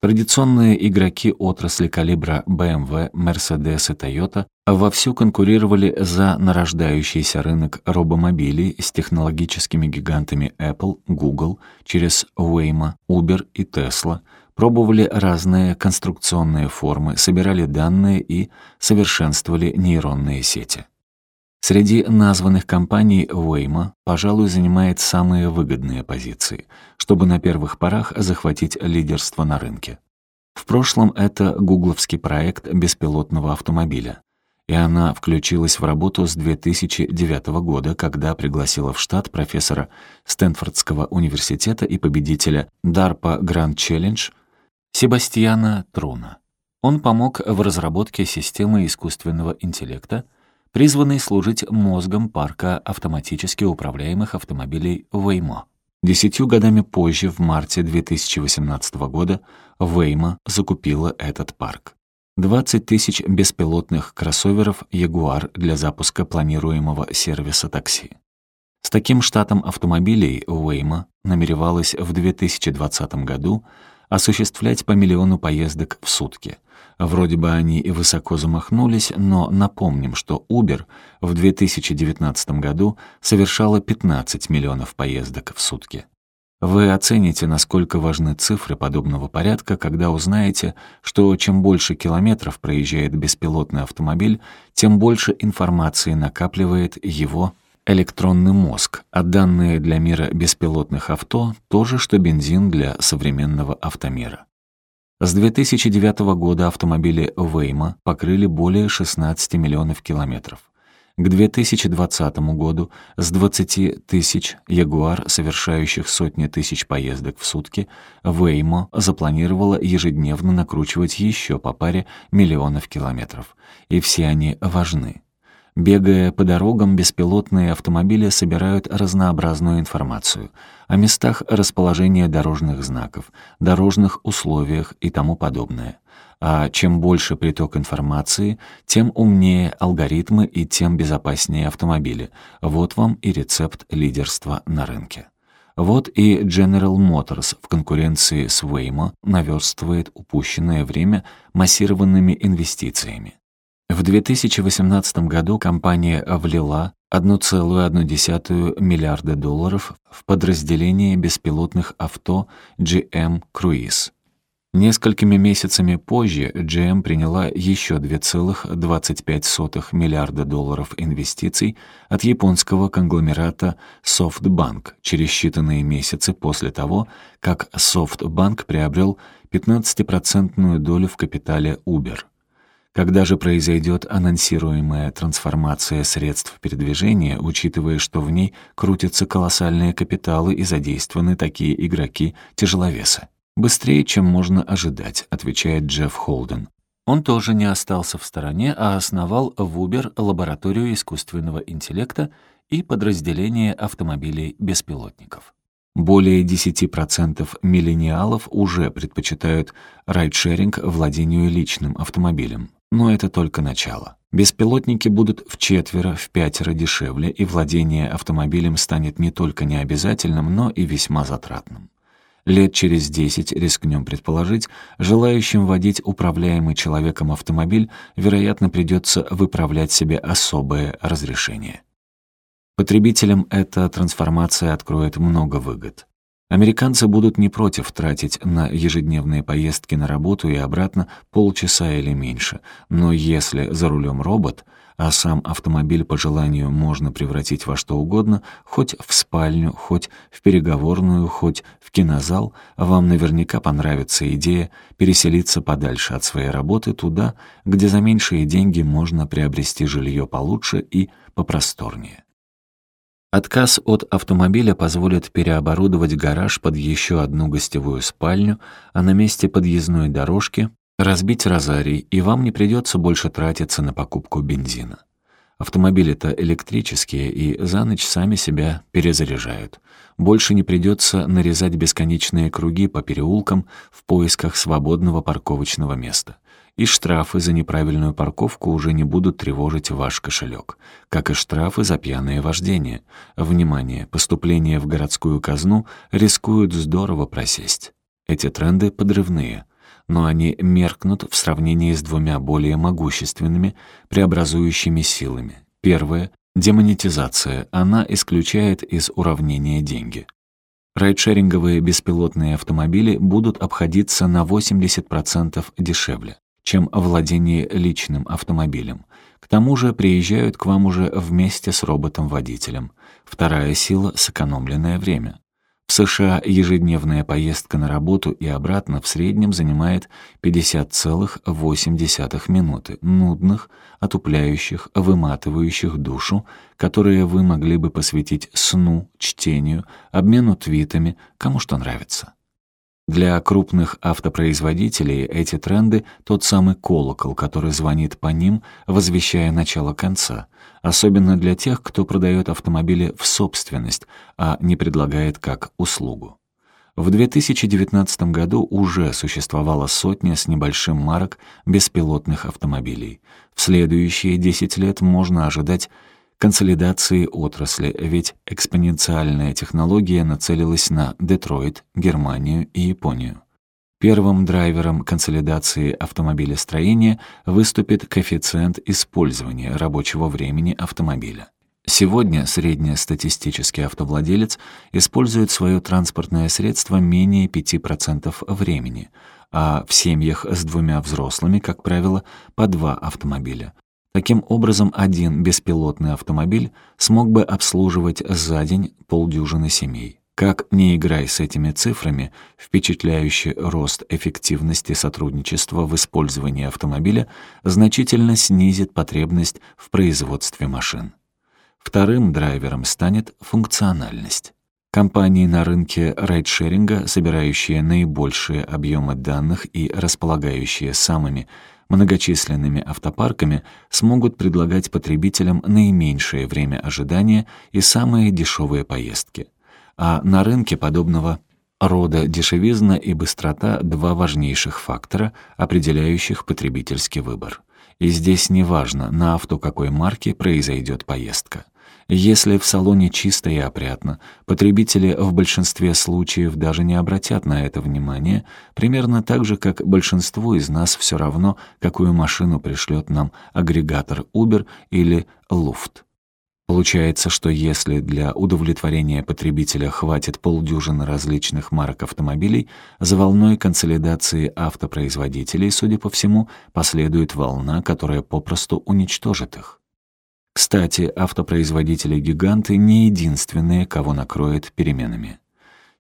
Традиционные игроки отрасли калибра BMW, Mercedes и Toyota вовсю конкурировали за нарождающийся рынок робомобилей с технологическими гигантами Apple, Google, через Waymo, Uber и Tesla, пробовали разные конструкционные формы, собирали данные и совершенствовали нейронные сети. Среди названных компаний Waymo, пожалуй, занимает самые выгодные позиции, чтобы на первых порах захватить лидерство на рынке. В прошлом это гугловский проект беспилотного автомобиля, и она включилась в работу с 2009 года, когда пригласила в штат профессора Стэнфордского университета и победителя DARPA Grand Challenge Себастьяна Труна. Он помог в разработке системы искусственного интеллекта — призванный служить мозгом парка автоматически управляемых автомобилей Waymo. Десятью годами позже, в марте 2018 года, Waymo закупила этот парк. 20 тысяч беспилотных кроссоверов Jaguar для запуска планируемого сервиса такси. С таким штатом автомобилей Waymo намеревалась в 2020 году осуществлять по миллиону поездок в сутки — Вроде бы они и высоко замахнулись, но напомним, что Uber в 2019 году совершала 15 миллионов поездок в сутки. Вы оцените, насколько важны цифры подобного порядка, когда узнаете, что чем больше километров проезжает беспилотный автомобиль, тем больше информации накапливает его электронный мозг, а данные для мира беспилотных авто — то же, что бензин для современного автомира. С 2009 года автомобили Waymo покрыли более 16 миллионов километров. К 2020 году с 20 тысяч Jaguar, совершающих сотни тысяч поездок в сутки, Waymo запланировала ежедневно накручивать еще по паре миллионов километров. И все они важны. Бегая по дорогам, беспилотные автомобили собирают разнообразную информацию о местах расположения дорожных знаков, дорожных условиях и тому подобное. А чем больше приток информации, тем умнее алгоритмы и тем безопаснее автомобили. Вот вам и рецепт лидерства на рынке. Вот и General Motors в конкуренции с Waymo наверстывает упущенное время массированными инвестициями. В 2018 году компания влила 1,1 миллиарда долларов в подразделение беспилотных авто GM Cruise. Несколькими месяцами позже GM приняла еще 2,25 миллиарда долларов инвестиций от японского конгломерата SoftBank через считанные месяцы после того, как SoftBank приобрел 15% долю в капитале Uber. Когда же произойдет анонсируемая трансформация средств передвижения, учитывая, что в ней крутятся колоссальные капиталы и задействованы такие игроки-тяжеловесы? «Быстрее, чем можно ожидать», — отвечает Джефф Холден. Он тоже не остался в стороне, а основал в Uber лабораторию искусственного интеллекта и подразделение автомобилей-беспилотников. Более 10% миллениалов уже предпочитают райдшеринг владению личным автомобилем. Но это только начало. Беспилотники будут в четверо, в пятеро дешевле, и владение автомобилем станет не только необязательным, но и весьма затратным. Лет через десять, рискнем предположить, желающим водить управляемый человеком автомобиль, вероятно, придется выправлять себе особое разрешение. Потребителям эта трансформация откроет много выгод. Американцы будут не против тратить на ежедневные поездки на работу и обратно полчаса или меньше, но если за рулем робот, а сам автомобиль по желанию можно превратить во что угодно, хоть в спальню, хоть в переговорную, хоть в кинозал, вам наверняка понравится идея переселиться подальше от своей работы туда, где за меньшие деньги можно приобрести жилье получше и попросторнее. Отказ от автомобиля позволит переоборудовать гараж под еще одну гостевую спальню, а на месте подъездной дорожки разбить розарий, и вам не придется больше тратиться на покупку бензина. Автомобили-то электрические и за ночь сами себя перезаряжают. Больше не придется нарезать бесконечные круги по переулкам в поисках свободного парковочного места и штрафы за неправильную парковку уже не будут тревожить ваш кошелек, как и штрафы за пьяное вождение. Внимание, поступление в городскую казну рискуют здорово просесть. Эти тренды подрывные, но они меркнут в сравнении с двумя более могущественными преобразующими силами. Первое — демонетизация, она исключает из уравнения деньги. Райдшеринговые беспилотные автомобили будут обходиться на 80% дешевле чем владение личным автомобилем. К тому же приезжают к вам уже вместе с роботом-водителем. Вторая сила — сэкономленное время. В США ежедневная поездка на работу и обратно в среднем занимает 50,8 минуты, нудных, отупляющих, выматывающих душу, которые вы могли бы посвятить сну, чтению, обмену твитами, кому что нравится. Для крупных автопроизводителей эти тренды — тот самый колокол, который звонит по ним, возвещая начало конца, особенно для тех, кто продает автомобили в собственность, а не предлагает как услугу. В 2019 году уже существовала сотня с небольшим марок беспилотных автомобилей. В следующие 10 лет можно ожидать консолидации отрасли, ведь экспоненциальная технология нацелилась на Детройт, Германию и Японию. Первым драйвером консолидации автомобилестроения выступит коэффициент использования рабочего времени автомобиля. Сегодня среднестатистический автовладелец использует свое транспортное средство менее 5% времени, а в семьях с двумя взрослыми, как правило, по два автомобиля. Таким образом, один беспилотный автомобиль смог бы обслуживать за день полдюжины семей. Как не играй с этими цифрами, впечатляющий рост эффективности сотрудничества в использовании автомобиля значительно снизит потребность в производстве машин. Вторым драйвером станет функциональность. Компании на рынке райдшеринга, собирающие наибольшие объемы данных и располагающие самыми многочисленными автопарками смогут предлагать потребителям наименьшее время ожидания и самые дешевые поездки. А на рынке подобного рода дешевизна и быстрота — два важнейших фактора, определяющих потребительский выбор. И здесь неважно, на авто какой марки произойдет поездка — если в салоне чисто и опрятно, потребители в большинстве случаев даже не обратят на это внимание, примерно так же, как большинству из нас все равно, какую машину пришлет нам агрегатор Uber или Luft. Получается, что если для удовлетворения потребителя хватит полдюжины различных марок автомобилей, за волной консолидации автопроизводителей, судя по всему, последует волна, которая попросту уничтожит их. Кстати, автопроизводители-гиганты не единственные, кого накроет переменами.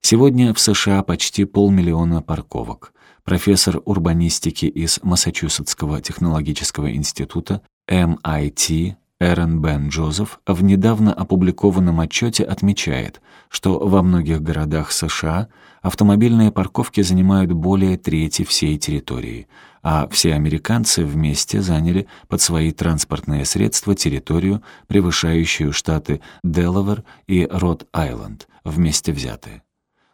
Сегодня в США почти полмиллиона парковок. Профессор урбанистики из Массачусетского технологического института MIT Эрен Бен Джозеф в недавно опубликованном отчете отмечает, что во многих городах США автомобильные парковки занимают более трети всей территории, а все американцы вместе заняли под свои транспортные средства территорию, превышающую штаты Делавер и Род-Айленд, вместе взятые.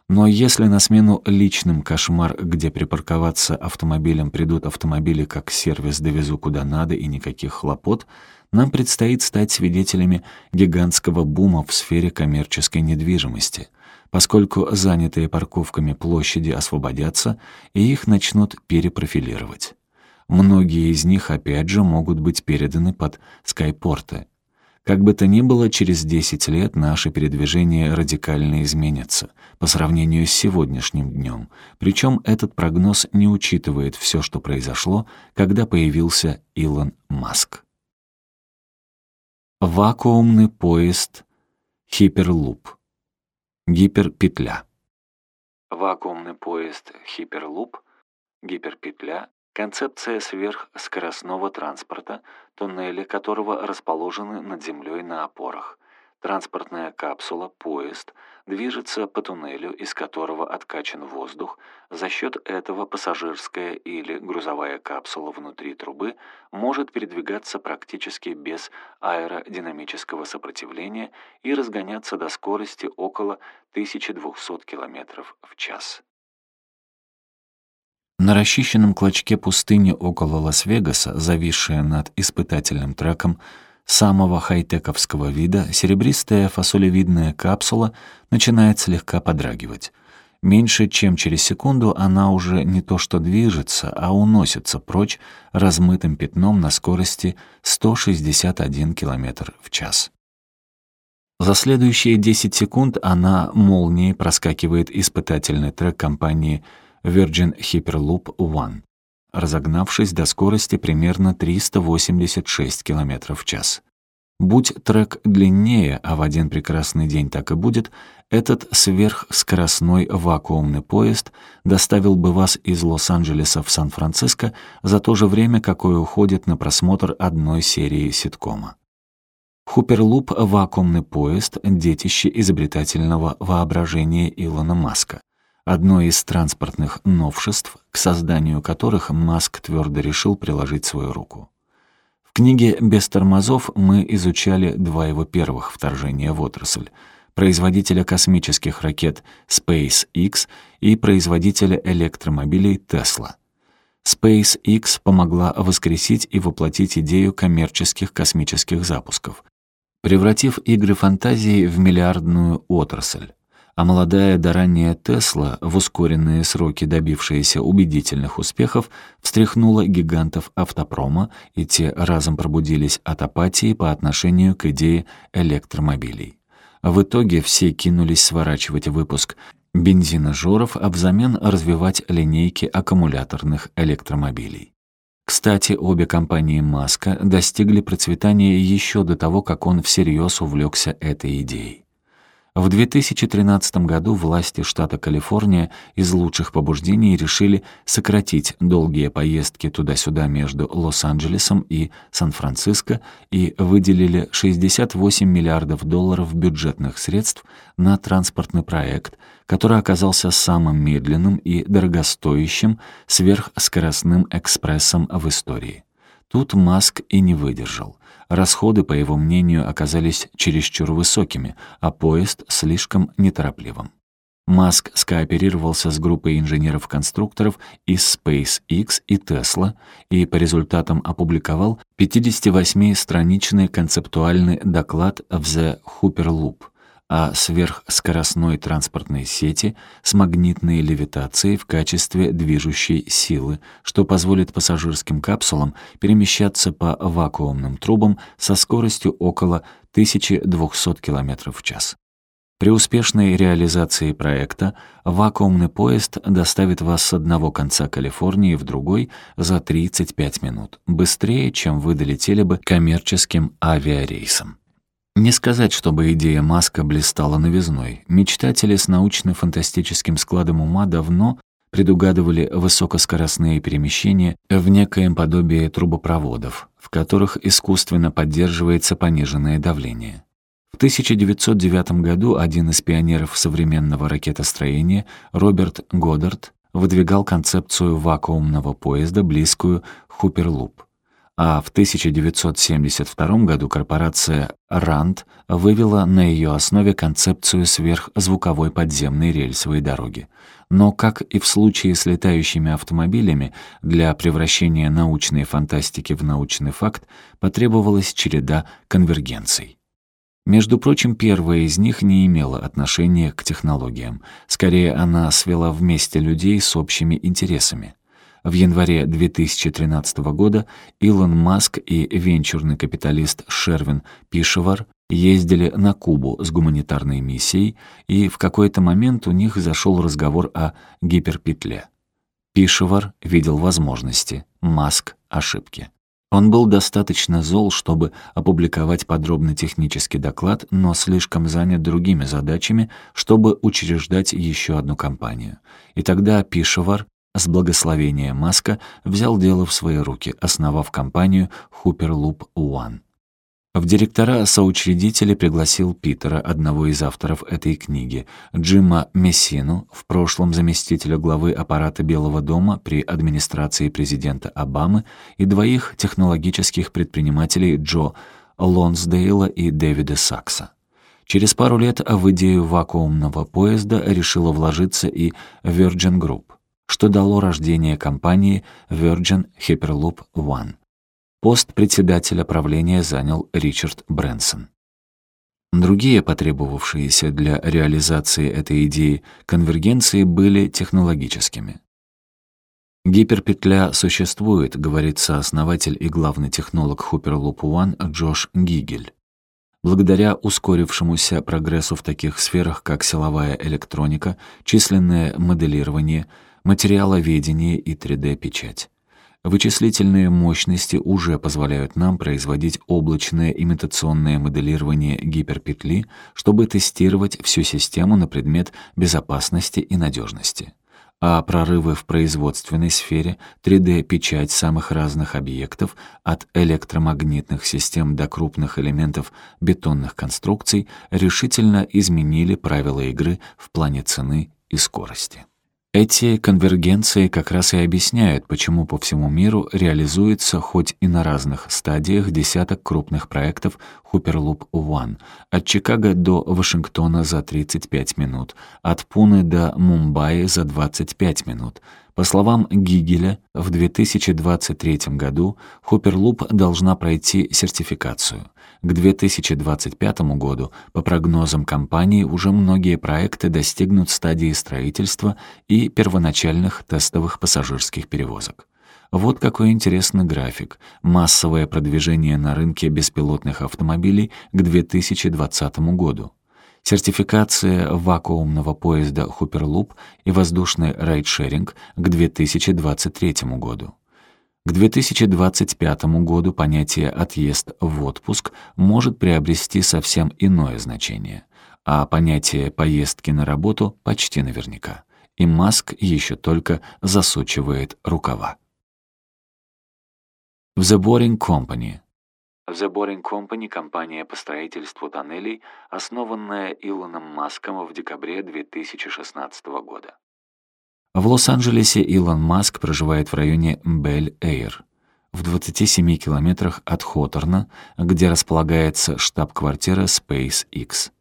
Но если на смену личным кошмар, где припарковаться автомобилем придут автомобили как сервис «довезу куда надо» и никаких хлопот, нам предстоит стать свидетелями гигантского бума в сфере коммерческой недвижимости, поскольку занятые парковками площади освободятся и их начнут перепрофилировать. Многие из них опять же могут быть переданы под скайпорты, как бы то ни было, через 10 лет наши передвижения радикально изменятся по сравнению с сегодняшним днем. Причем этот прогноз не учитывает все, что произошло, когда появился Илон Маск. Вакуумный поезд Хиперлуп. Гиперпетля. Вакуумный поезд Хиперлуп, гиперпетля – концепция сверхскоростного транспорта, туннели которого расположены над землей на опорах – Транспортная капсула, поезд, движется по туннелю, из которого откачан воздух. За счет этого пассажирская или грузовая капсула внутри трубы может передвигаться практически без аэродинамического сопротивления и разгоняться до скорости около 1200 км в час. На расчищенном клочке пустыни около Лас-Вегаса, зависшая над испытательным треком, самого хай-тековского вида серебристая фасолевидная капсула начинает слегка подрагивать. Меньше чем через секунду она уже не то что движется, а уносится прочь размытым пятном на скорости 161 км в час. За следующие 10 секунд она молнией проскакивает испытательный трек компании Virgin Hyperloop One разогнавшись до скорости примерно 386 км в час. Будь трек длиннее, а в один прекрасный день так и будет, этот сверхскоростной вакуумный поезд доставил бы вас из Лос-Анджелеса в Сан-Франциско за то же время, какое уходит на просмотр одной серии ситкома. Хуперлуп — вакуумный поезд, детище изобретательного воображения Илона Маска одно из транспортных новшеств, к созданию которых Маск твердо решил приложить свою руку. В книге «Без тормозов» мы изучали два его первых вторжения в отрасль — производителя космических ракет SpaceX и производителя электромобилей Tesla. SpaceX помогла воскресить и воплотить идею коммерческих космических запусков, превратив игры фантазии в миллиардную отрасль а молодая да ранняя Тесла, в ускоренные сроки добившаяся убедительных успехов, встряхнула гигантов автопрома, и те разом пробудились от апатии по отношению к идее электромобилей. В итоге все кинулись сворачивать выпуск бензиножоров, а взамен развивать линейки аккумуляторных электромобилей. Кстати, обе компании Маска достигли процветания еще до того, как он всерьез увлекся этой идеей. В 2013 году власти штата Калифорния из лучших побуждений решили сократить долгие поездки туда-сюда между Лос-Анджелесом и Сан-Франциско и выделили 68 миллиардов долларов бюджетных средств на транспортный проект, который оказался самым медленным и дорогостоящим сверхскоростным экспрессом в истории. Тут Маск и не выдержал — Расходы, по его мнению, оказались чересчур высокими, а поезд слишком неторопливым. Маск скооперировался с группой инженеров-конструкторов из SpaceX и Tesla и по результатам опубликовал 58-страничный концептуальный доклад в The Hyperloop — о сверхскоростной транспортной сети с магнитной левитацией в качестве движущей силы, что позволит пассажирским капсулам перемещаться по вакуумным трубам со скоростью около 1200 км в час. При успешной реализации проекта вакуумный поезд доставит вас с одного конца Калифорнии в другой за 35 минут, быстрее, чем вы долетели бы коммерческим авиарейсом. Не сказать, чтобы идея Маска блистала новизной. Мечтатели с научно-фантастическим складом ума давно предугадывали высокоскоростные перемещения в некоем подобии трубопроводов, в которых искусственно поддерживается пониженное давление. В 1909 году один из пионеров современного ракетостроения, Роберт Годдард, выдвигал концепцию вакуумного поезда, близкую Хуперлуп а в 1972 году корпорация RAND вывела на ее основе концепцию сверхзвуковой подземной рельсовой дороги. Но, как и в случае с летающими автомобилями, для превращения научной фантастики в научный факт потребовалась череда конвергенций. Между прочим, первая из них не имела отношения к технологиям. Скорее, она свела вместе людей с общими интересами. В январе 2013 года Илон Маск и венчурный капиталист Шервин Пишевар ездили на Кубу с гуманитарной миссией, и в какой-то момент у них зашел разговор о гиперпетле. Пишевар видел возможности, Маск — ошибки. Он был достаточно зол, чтобы опубликовать подробный технический доклад, но слишком занят другими задачами, чтобы учреждать еще одну компанию. И тогда Пишевар с благословения Маска взял дело в свои руки, основав компанию Hyperloop One. В директора соучредители пригласил Питера, одного из авторов этой книги, Джима Мессину, в прошлом заместителя главы аппарата Белого дома при администрации президента Обамы, и двоих технологических предпринимателей Джо Лонсдейла и Дэвида Сакса. Через пару лет в идею вакуумного поезда решила вложиться и Virgin Group, что дало рождение компании Virgin Hyperloop One. Пост председателя правления занял Ричард Брэнсон. Другие потребовавшиеся для реализации этой идеи конвергенции были технологическими. «Гиперпетля существует», — говорит сооснователь и главный технолог Hyperloop One Джош Гигель. Благодаря ускорившемуся прогрессу в таких сферах, как силовая электроника, численное моделирование, материаловедение и 3D-печать. Вычислительные мощности уже позволяют нам производить облачное имитационное моделирование гиперпетли, чтобы тестировать всю систему на предмет безопасности и надежности. А прорывы в производственной сфере, 3D-печать самых разных объектов, от электромагнитных систем до крупных элементов бетонных конструкций, решительно изменили правила игры в плане цены и скорости. Эти конвергенции как раз и объясняют, почему по всему миру реализуется хоть и на разных стадиях десяток крупных проектов Hyperloop One, от Чикаго до Вашингтона за 35 минут, от Пуны до Мумбаи за 25 минут. По словам Гигеля, в 2023 году Hyperloop должна пройти сертификацию. К 2025 году, по прогнозам компании, уже многие проекты достигнут стадии строительства и первоначальных тестовых пассажирских перевозок. Вот какой интересный график. Массовое продвижение на рынке беспилотных автомобилей к 2020 году. Сертификация вакуумного поезда Hyperloop и воздушный райдшеринг к 2023 году. К 2025 году понятие «отъезд в отпуск» может приобрести совсем иное значение, а понятие «поездки на работу» почти наверняка. И Маск еще только засучивает рукава. В The Boring Company The Boring Company — компания по строительству тоннелей, основанная Илоном Маском в декабре 2016 года. В Лос-Анджелесе Илон Маск проживает в районе Бель-Эйр, в 27 километрах от Хоторна, где располагается штаб-квартира SpaceX.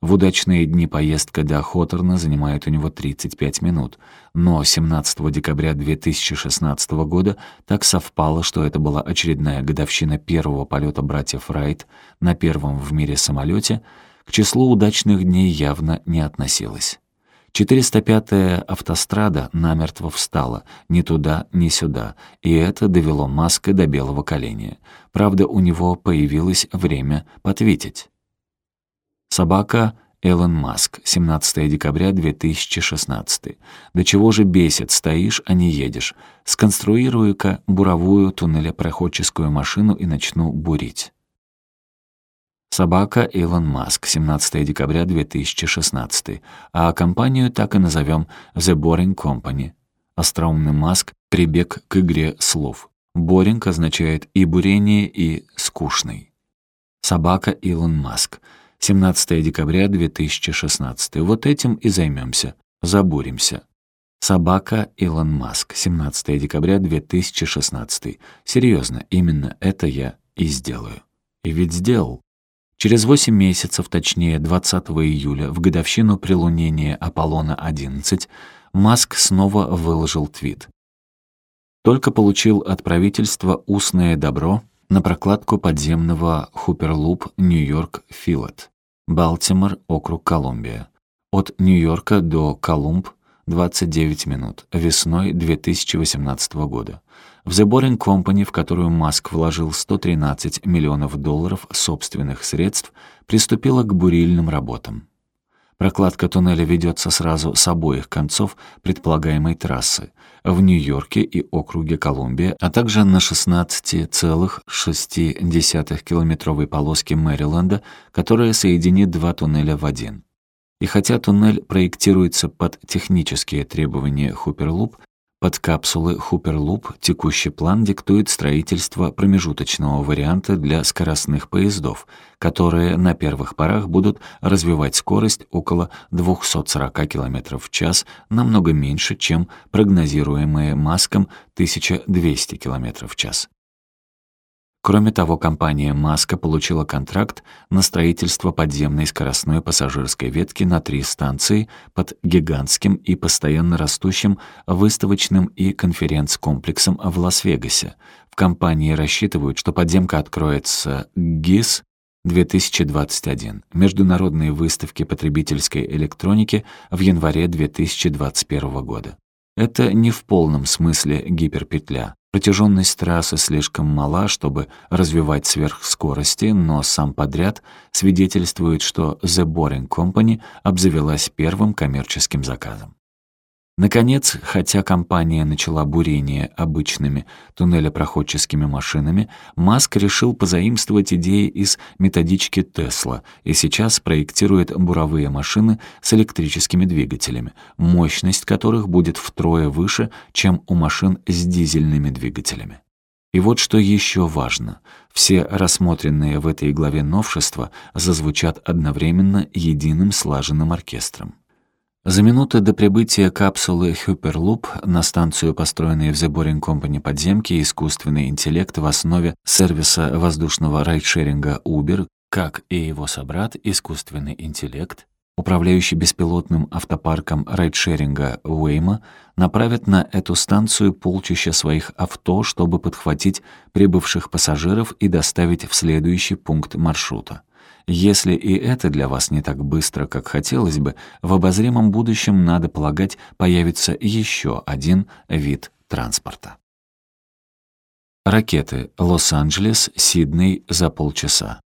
В удачные дни поездка до Хоторна занимает у него 35 минут, но 17 декабря 2016 года так совпало, что это была очередная годовщина первого полета братьев Райт на первом в мире самолете, к числу удачных дней явно не относилась. 405-я автострада намертво встала, ни туда, ни сюда, и это довело Маска до белого коленя. Правда, у него появилось время потвитить. Собака Элон Маск, 17 декабря 2016. «До чего же бесит, стоишь, а не едешь. Сконструирую-ка буровую туннелепроходческую машину и начну бурить». Собака Илон Маск, 17 декабря 2016. А компанию так и назовем The Boring Company. Остроумный Маск прибег к игре слов. Боринг означает и бурение, и скучный. Собака Илон Маск. 17 декабря 2016. Вот этим и займемся. Забуримся. Собака Илон Маск. 17 декабря 2016. Серьезно, именно это я и сделаю. И ведь сделал. Через 8 месяцев, точнее 20 июля, в годовщину прилунения Аполлона-11, Маск снова выложил твит. Только получил от правительства устное добро на прокладку подземного Хуперлуп Нью-Йорк-Филот, Балтимор, округ Колумбия. От Нью-Йорка до Колумб 29 минут, весной 2018 года в The Boring Company, в которую Маск вложил 113 миллионов долларов собственных средств, приступила к бурильным работам. Прокладка туннеля ведется сразу с обоих концов предполагаемой трассы в Нью-Йорке и округе Колумбия, а также на 16,6-километровой полоске Мэриленда, которая соединит два туннеля в один. И хотя туннель проектируется под технические требования Хуперлуп, под капсулы Hyperloop текущий план диктует строительство промежуточного варианта для скоростных поездов, которые на первых порах будут развивать скорость около 240 км в час, намного меньше, чем прогнозируемые Маском 1200 км в час. Кроме того, компания «Маска» получила контракт на строительство подземной скоростной пассажирской ветки на три станции под гигантским и постоянно растущим выставочным и конференц-комплексом в Лас-Вегасе. В компании рассчитывают, что подземка откроется ГИС 2021, международные выставки потребительской электроники в январе 2021 года. Это не в полном смысле гиперпетля. Протяженность трассы слишком мала, чтобы развивать сверхскорости, но сам подряд свидетельствует, что The Boring Company обзавелась первым коммерческим заказом. Наконец, хотя компания начала бурение обычными туннелепроходческими машинами, Маск решил позаимствовать идеи из методички Тесла и сейчас проектирует буровые машины с электрическими двигателями, мощность которых будет втрое выше, чем у машин с дизельными двигателями. И вот что еще важно. Все рассмотренные в этой главе новшества зазвучат одновременно единым слаженным оркестром. За минуты до прибытия капсулы Hyperloop на станцию, построенной в The Boring Company подземки, искусственный интеллект в основе сервиса воздушного райдшеринга Uber, как и его собрат, искусственный интеллект, управляющий беспилотным автопарком райдшеринга Waymo, направят на эту станцию полчища своих авто, чтобы подхватить прибывших пассажиров и доставить в следующий пункт маршрута. Если и это для вас не так быстро, как хотелось бы, в обозримом будущем, надо полагать, появится еще один вид транспорта. Ракеты Лос-Анджелес, Сидней за полчаса.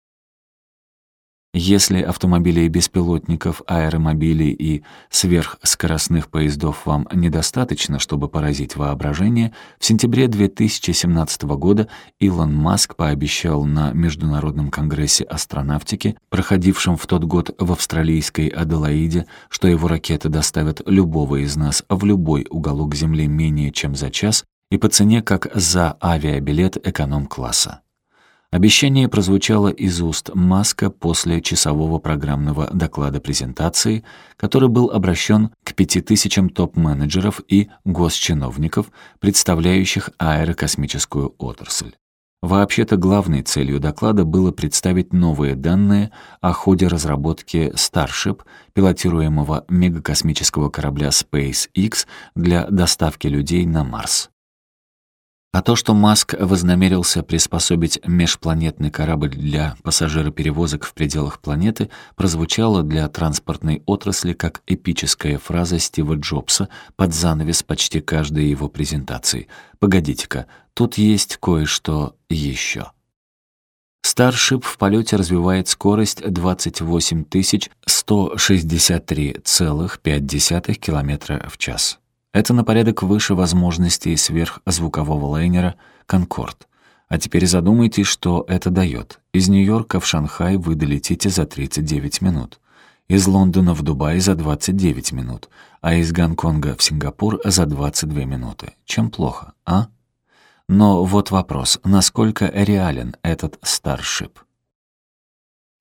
Если автомобилей беспилотников, аэромобилей и сверхскоростных поездов вам недостаточно, чтобы поразить воображение, в сентябре 2017 года Илон Маск пообещал на Международном конгрессе астронавтики, проходившем в тот год в австралийской Аделаиде, что его ракеты доставят любого из нас в любой уголок Земли менее чем за час и по цене как за авиабилет эконом-класса. Обещание прозвучало из уст Маска после часового программного доклада презентации, который был обращен к пяти тысячам топ-менеджеров и госчиновников, представляющих аэрокосмическую отрасль. Вообще-то главной целью доклада было представить новые данные о ходе разработки Starship, пилотируемого мегакосмического корабля SpaceX для доставки людей на Марс. А то, что Маск вознамерился приспособить межпланетный корабль для пассажироперевозок в пределах планеты, прозвучало для транспортной отрасли как эпическая фраза Стива Джобса под занавес почти каждой его презентации. «Погодите-ка, тут есть кое-что еще». Старшип в полете развивает скорость 28 163,5 км в час. Это на порядок выше возможностей сверхзвукового лайнера «Конкорд». А теперь задумайтесь, что это дает. Из Нью-Йорка в Шанхай вы долетите за 39 минут. Из Лондона в Дубай за 29 минут. А из Гонконга в Сингапур за 22 минуты. Чем плохо, а? Но вот вопрос, насколько реален этот старшип?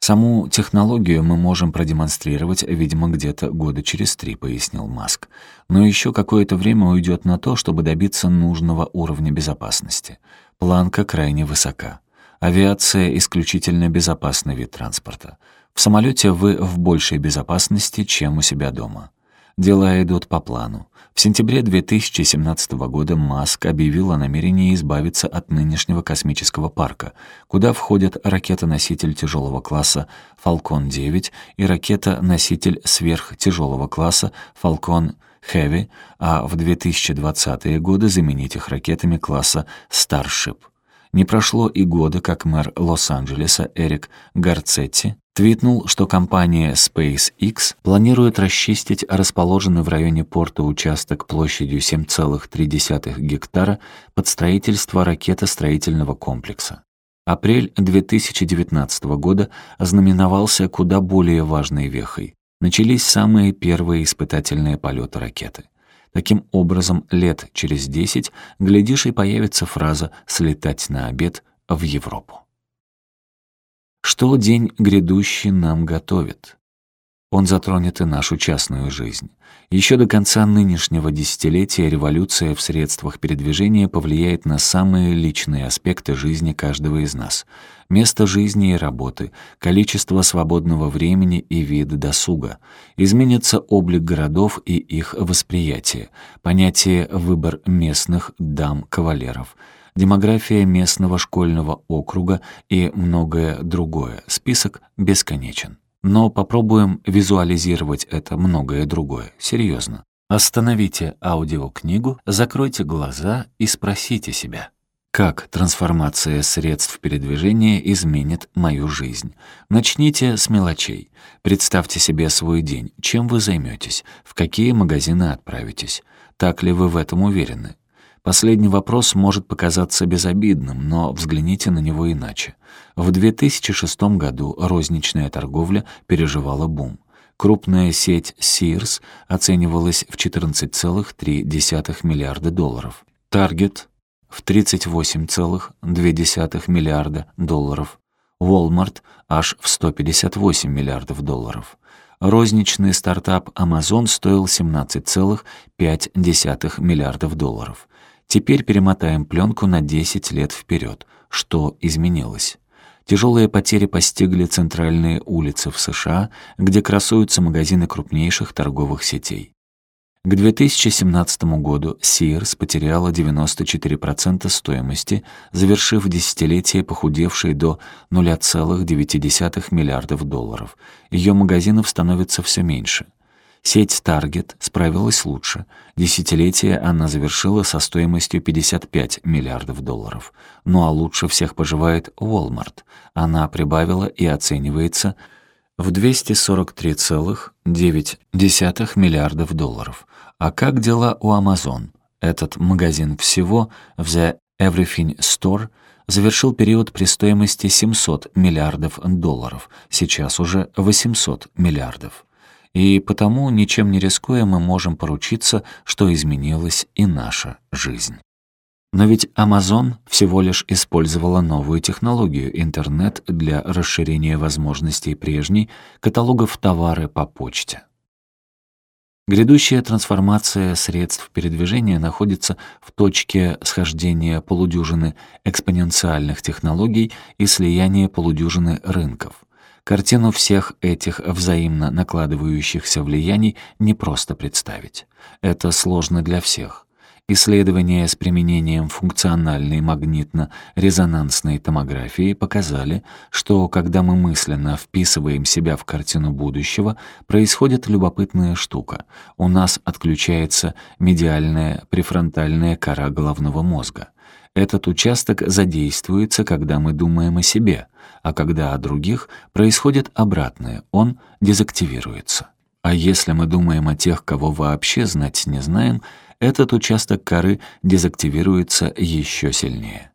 Саму технологию мы можем продемонстрировать, видимо, где-то года через три, пояснил Маск. Но еще какое-то время уйдет на то, чтобы добиться нужного уровня безопасности. Планка крайне высока. Авиация — исключительно безопасный вид транспорта. В самолете вы в большей безопасности, чем у себя дома. Дела идут по плану. В сентябре 2017 года Маск объявил о намерении избавиться от нынешнего космического парка, куда входят ракета-носитель тяжелого класса Falcon 9 и ракета-носитель сверхтяжелого класса Falcon Heavy, а в 2020-е годы заменить их ракетами класса Starship. Не прошло и года, как мэр Лос-Анджелеса Эрик Гарцетти твитнул, что компания SpaceX планирует расчистить расположенный в районе порта участок площадью 7,3 гектара под строительство ракетостроительного комплекса. Апрель 2019 года ознаменовался куда более важной вехой. Начались самые первые испытательные полеты ракеты. Таким образом, лет через десять, глядишь, и появится фраза «слетать на обед в Европу». Что день грядущий нам готовит? Он затронет и нашу частную жизнь. Еще до конца нынешнего десятилетия революция в средствах передвижения повлияет на самые личные аспекты жизни каждого из нас. Место жизни и работы, количество свободного времени и вид досуга. Изменится облик городов и их восприятие, понятие «выбор местных дам-кавалеров», демография местного школьного округа и многое другое. Список бесконечен. Но попробуем визуализировать это многое другое. Серьезно. Остановите аудиокнигу, закройте глаза и спросите себя. Как трансформация средств передвижения изменит мою жизнь? Начните с мелочей. Представьте себе свой день. Чем вы займетесь? В какие магазины отправитесь? Так ли вы в этом уверены? Последний вопрос может показаться безобидным, но взгляните на него иначе. В 2006 году розничная торговля переживала бум. Крупная сеть Sears оценивалась в 14,3 миллиарда долларов. Target — в 38,2 миллиарда долларов. Walmart — аж в 158 миллиардов долларов. Розничный стартап Amazon стоил 17,5 миллиардов долларов. Теперь перемотаем пленку на 10 лет вперед. Что изменилось? Тяжелые потери постигли центральные улицы в США, где красуются магазины крупнейших торговых сетей. К 2017 году Sears потеряла 94% стоимости, завершив десятилетие похудевшей до 0,9 миллиардов долларов. Ее магазинов становится все меньше. Сеть Target справилась лучше. Десятилетие она завершила со стоимостью 55 миллиардов долларов. Ну а лучше всех поживает Walmart. Она прибавила и оценивается в 243,9 миллиардов долларов. А как дела у Amazon? Этот магазин всего в The Everything Store завершил период при стоимости 700 миллиардов долларов, сейчас уже 800 миллиардов и потому, ничем не рискуя, мы можем поручиться, что изменилась и наша жизнь. Но ведь Amazon всего лишь использовала новую технологию интернет для расширения возможностей прежней каталогов товары по почте. Грядущая трансформация средств передвижения находится в точке схождения полудюжины экспоненциальных технологий и слияния полудюжины рынков. Картину всех этих взаимно накладывающихся влияний не просто представить. Это сложно для всех. Исследования с применением функциональной магнитно-резонансной томографии показали, что когда мы мысленно вписываем себя в картину будущего, происходит любопытная штука. У нас отключается медиальная префронтальная кора головного мозга. Этот участок задействуется, когда мы думаем о себе, а когда о других, происходит обратное, он дезактивируется. А если мы думаем о тех, кого вообще знать не знаем, этот участок коры дезактивируется еще сильнее.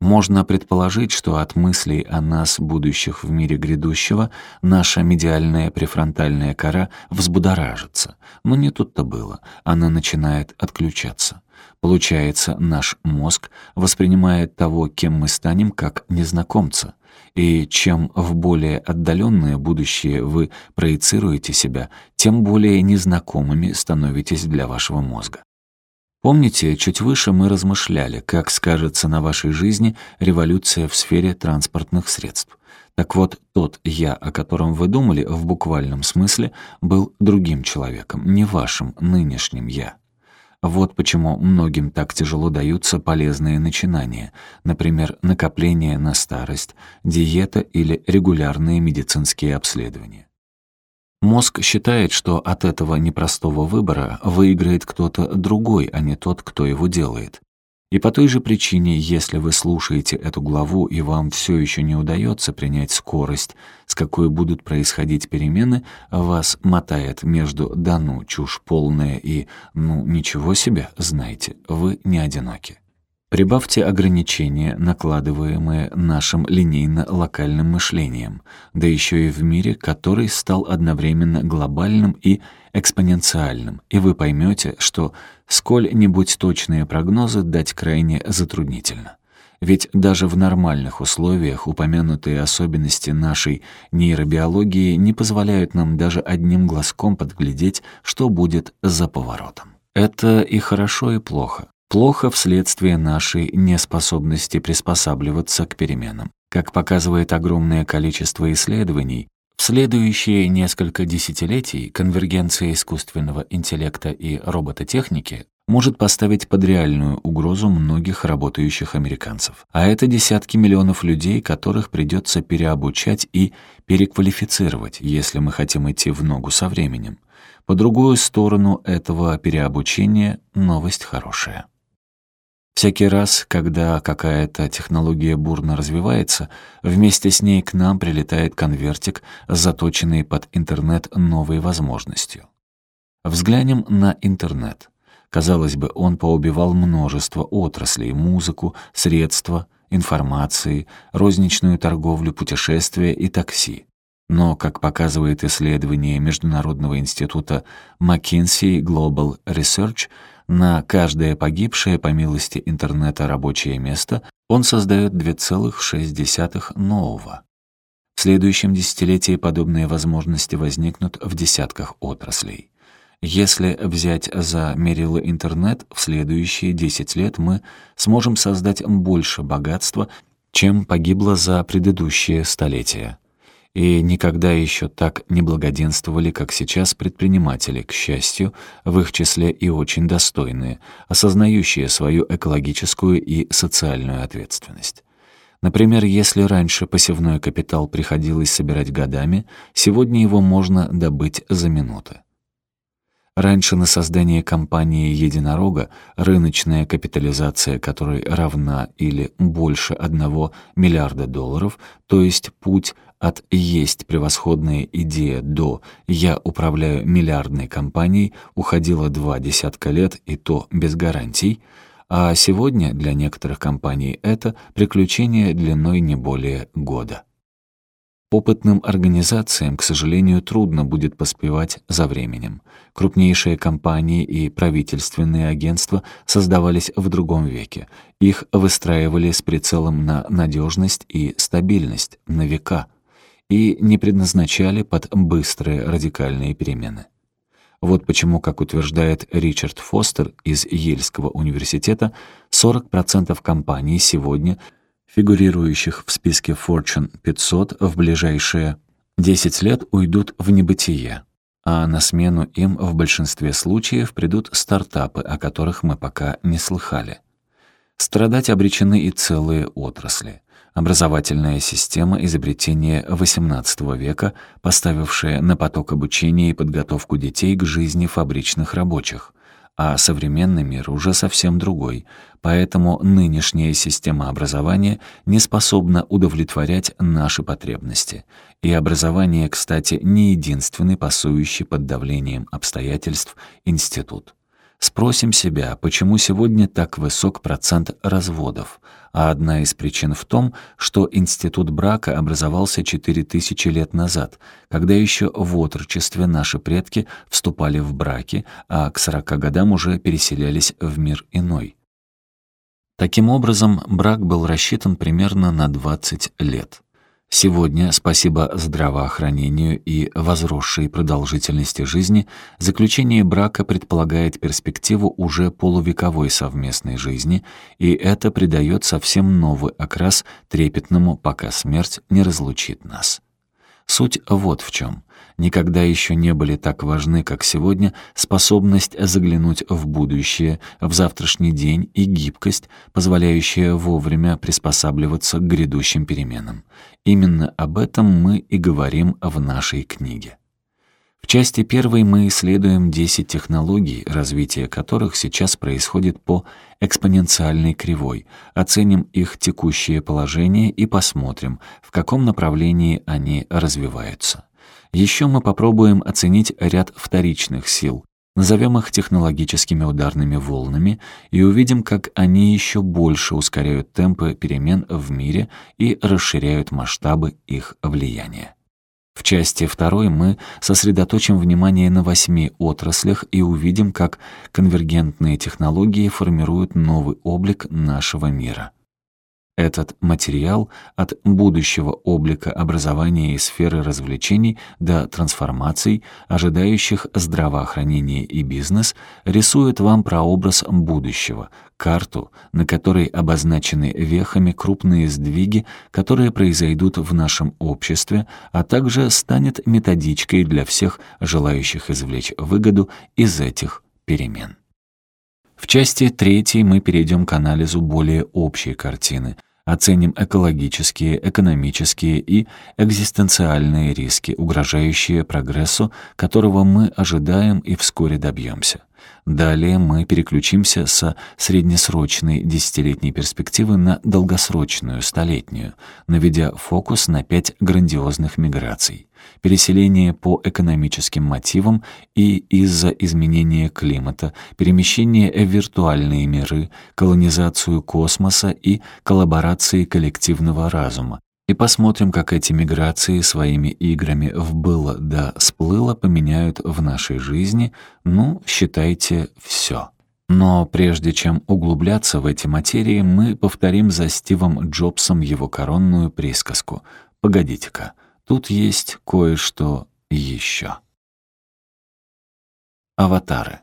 Можно предположить, что от мыслей о нас, будущих в мире грядущего, наша медиальная префронтальная кора взбудоражится. Но не тут-то было. Она начинает отключаться. Получается, наш мозг воспринимает того, кем мы станем, как незнакомца. И чем в более отдаленное будущее вы проецируете себя, тем более незнакомыми становитесь для вашего мозга. Помните, чуть выше мы размышляли, как скажется на вашей жизни революция в сфере транспортных средств. Так вот, тот «я», о котором вы думали в буквальном смысле, был другим человеком, не вашим нынешним «я». Вот почему многим так тяжело даются полезные начинания, например, накопление на старость, диета или регулярные медицинские обследования. Мозг считает, что от этого непростого выбора выиграет кто-то другой, а не тот, кто его делает. И по той же причине, если вы слушаете эту главу и вам все еще не удается принять скорость, с какой будут происходить перемены, вас мотает между «да ну, чушь полная» и «ну, ничего себе, знаете, вы не одиноки». Прибавьте ограничения, накладываемые нашим линейно-локальным мышлением, да еще и в мире, который стал одновременно глобальным и экспоненциальным, и вы поймете, что сколь-нибудь точные прогнозы дать крайне затруднительно. Ведь даже в нормальных условиях упомянутые особенности нашей нейробиологии не позволяют нам даже одним глазком подглядеть, что будет за поворотом. Это и хорошо, и плохо. Плохо вследствие нашей неспособности приспосабливаться к переменам. Как показывает огромное количество исследований, в следующие несколько десятилетий конвергенция искусственного интеллекта и робототехники может поставить под реальную угрозу многих работающих американцев. А это десятки миллионов людей, которых придется переобучать и переквалифицировать, если мы хотим идти в ногу со временем. По другую сторону этого переобучения новость хорошая. Всякий раз, когда какая-то технология бурно развивается, вместе с ней к нам прилетает конвертик, заточенный под интернет новой возможностью. Взглянем на интернет. Казалось бы, он поубивал множество отраслей — музыку, средства, информации, розничную торговлю, путешествия и такси. Но, как показывает исследование Международного института McKinsey Global Research, на каждое погибшее по милости интернета рабочее место он создает 2,6 нового. В следующем десятилетии подобные возможности возникнут в десятках отраслей. Если взять за мерило интернет, в следующие 10 лет мы сможем создать больше богатства, чем погибло за предыдущее столетие и никогда еще так не благоденствовали, как сейчас предприниматели, к счастью, в их числе и очень достойные, осознающие свою экологическую и социальную ответственность. Например, если раньше посевной капитал приходилось собирать годами, сегодня его можно добыть за минуты. Раньше на создание компании «Единорога» рыночная капитализация которой равна или больше одного миллиарда долларов, то есть путь от «есть превосходная идея» до «я управляю миллиардной компанией» уходило два десятка лет и то без гарантий, а сегодня для некоторых компаний это приключение длиной не более года. Опытным организациям, к сожалению, трудно будет поспевать за временем. Крупнейшие компании и правительственные агентства создавались в другом веке. Их выстраивали с прицелом на надежность и стабильность, на века — и не предназначали под быстрые радикальные перемены. Вот почему, как утверждает Ричард Фостер из Ельского университета, 40% компаний сегодня, фигурирующих в списке Fortune 500 в ближайшие 10 лет, уйдут в небытие, а на смену им в большинстве случаев придут стартапы, о которых мы пока не слыхали. Страдать обречены и целые отрасли образовательная система изобретения XVIII века, поставившая на поток обучения и подготовку детей к жизни фабричных рабочих. А современный мир уже совсем другой, поэтому нынешняя система образования не способна удовлетворять наши потребности. И образование, кстати, не единственный пасующий под давлением обстоятельств институт. Спросим себя, почему сегодня так высок процент разводов, а одна из причин в том, что институт брака образовался 4000 лет назад, когда еще в отрочестве наши предки вступали в браки, а к 40 годам уже переселялись в мир иной. Таким образом, брак был рассчитан примерно на 20 лет. Сегодня, спасибо здравоохранению и возросшей продолжительности жизни, заключение брака предполагает перспективу уже полувековой совместной жизни, и это придает совсем новый окрас трепетному, пока смерть не разлучит нас. Суть вот в чем. Никогда еще не были так важны, как сегодня, способность заглянуть в будущее, в завтрашний день и гибкость, позволяющая вовремя приспосабливаться к грядущим переменам. Именно об этом мы и говорим в нашей книге. В части первой мы исследуем 10 технологий, развитие которых сейчас происходит по экспоненциальной кривой, оценим их текущее положение и посмотрим, в каком направлении они развиваются. Еще мы попробуем оценить ряд вторичных сил, назовем их технологическими ударными волнами и увидим, как они еще больше ускоряют темпы перемен в мире и расширяют масштабы их влияния. В части второй мы сосредоточим внимание на восьми отраслях и увидим, как конвергентные технологии формируют новый облик нашего мира. Этот материал от будущего облика образования и сферы развлечений до трансформаций, ожидающих здравоохранения и бизнес, рисует вам прообраз будущего, карту, на которой обозначены вехами крупные сдвиги, которые произойдут в нашем обществе, а также станет методичкой для всех желающих извлечь выгоду из этих перемен. В части третьей мы перейдем к анализу более общей картины — оценим экологические, экономические и экзистенциальные риски, угрожающие прогрессу, которого мы ожидаем и вскоре добьемся. Далее мы переключимся со среднесрочной десятилетней перспективы на долгосрочную, столетнюю, наведя фокус на пять грандиозных миграций. Переселение по экономическим мотивам и из-за изменения климата, перемещение в виртуальные миры, колонизацию космоса и коллаборации коллективного разума, и посмотрим, как эти миграции своими играми в «было» да «сплыло» поменяют в нашей жизни, ну, считайте, все. Но прежде чем углубляться в эти материи, мы повторим за Стивом Джобсом его коронную присказку. Погодите-ка, тут есть кое-что еще. Аватары.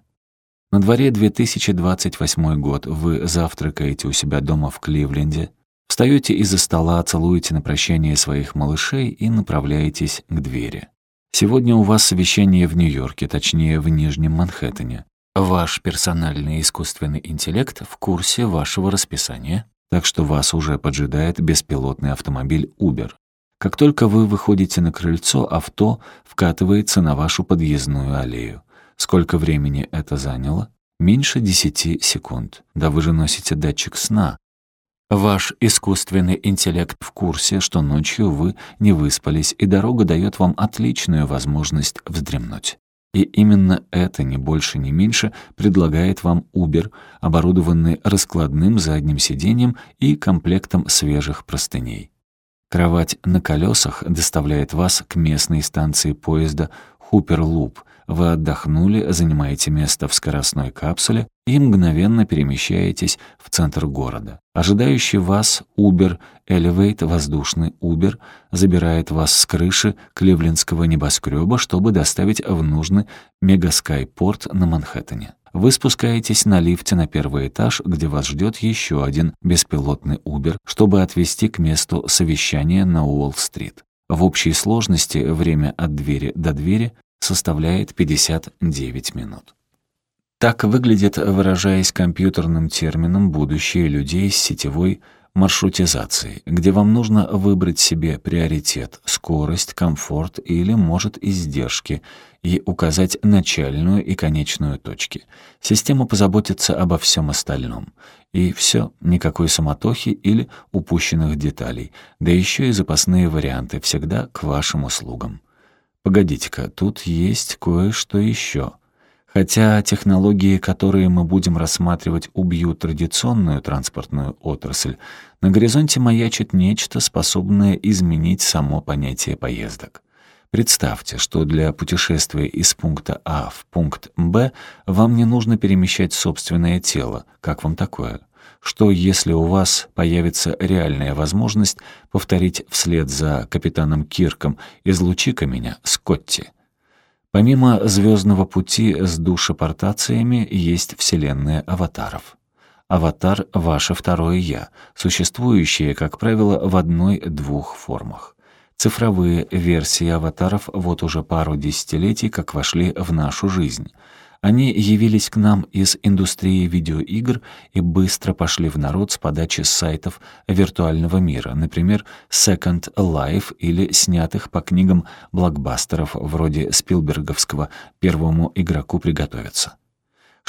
На дворе 2028 год. Вы завтракаете у себя дома в Кливленде, Встаете из-за стола, целуете на прощание своих малышей и направляетесь к двери. Сегодня у вас совещание в Нью-Йорке, точнее, в Нижнем Манхэттене. Ваш персональный искусственный интеллект в курсе вашего расписания, так что вас уже поджидает беспилотный автомобиль Uber. Как только вы выходите на крыльцо, авто вкатывается на вашу подъездную аллею. Сколько времени это заняло? Меньше 10 секунд. Да вы же носите датчик сна, Ваш искусственный интеллект в курсе, что ночью вы не выспались, и дорога дает вам отличную возможность вздремнуть. И именно это, ни больше, ни меньше, предлагает вам Uber, оборудованный раскладным задним сиденьем и комплектом свежих простыней. Кровать на колесах доставляет вас к местной станции поезда Хуперлуп, вы отдохнули, занимаете место в скоростной капсуле и мгновенно перемещаетесь в центр города. Ожидающий вас Uber Elevate, воздушный Uber, забирает вас с крыши кливлендского небоскреба, чтобы доставить в нужный мегаскайпорт на Манхэттене. Вы спускаетесь на лифте на первый этаж, где вас ждет еще один беспилотный Uber, чтобы отвезти к месту совещания на Уолл-стрит. В общей сложности время от двери до двери составляет 59 минут. Так выглядит, выражаясь компьютерным термином, будущее людей с сетевой маршрутизацией, где вам нужно выбрать себе приоритет, скорость, комфорт или, может, издержки, и указать начальную и конечную точки. Система позаботится обо всем остальном. И все, никакой самотохи или упущенных деталей, да еще и запасные варианты всегда к вашим услугам. Погодите-ка, тут есть кое-что еще. Хотя технологии, которые мы будем рассматривать, убьют традиционную транспортную отрасль, на горизонте маячит нечто, способное изменить само понятие поездок. Представьте, что для путешествия из пункта А в пункт Б вам не нужно перемещать собственное тело. Как вам такое? Что если у вас появится реальная возможность повторить вслед за капитаном Кирком «Излучи-ка меня, Скотти». Помимо звездного пути с душепортациями есть вселенная аватаров. Аватар — ваше второе «я», существующее, как правило, в одной-двух формах. Цифровые версии аватаров вот уже пару десятилетий как вошли в нашу жизнь — Они явились к нам из индустрии видеоигр и быстро пошли в народ с подачи сайтов виртуального мира, например, Second Life или снятых по книгам блокбастеров вроде Спилберговского «Первому игроку приготовиться».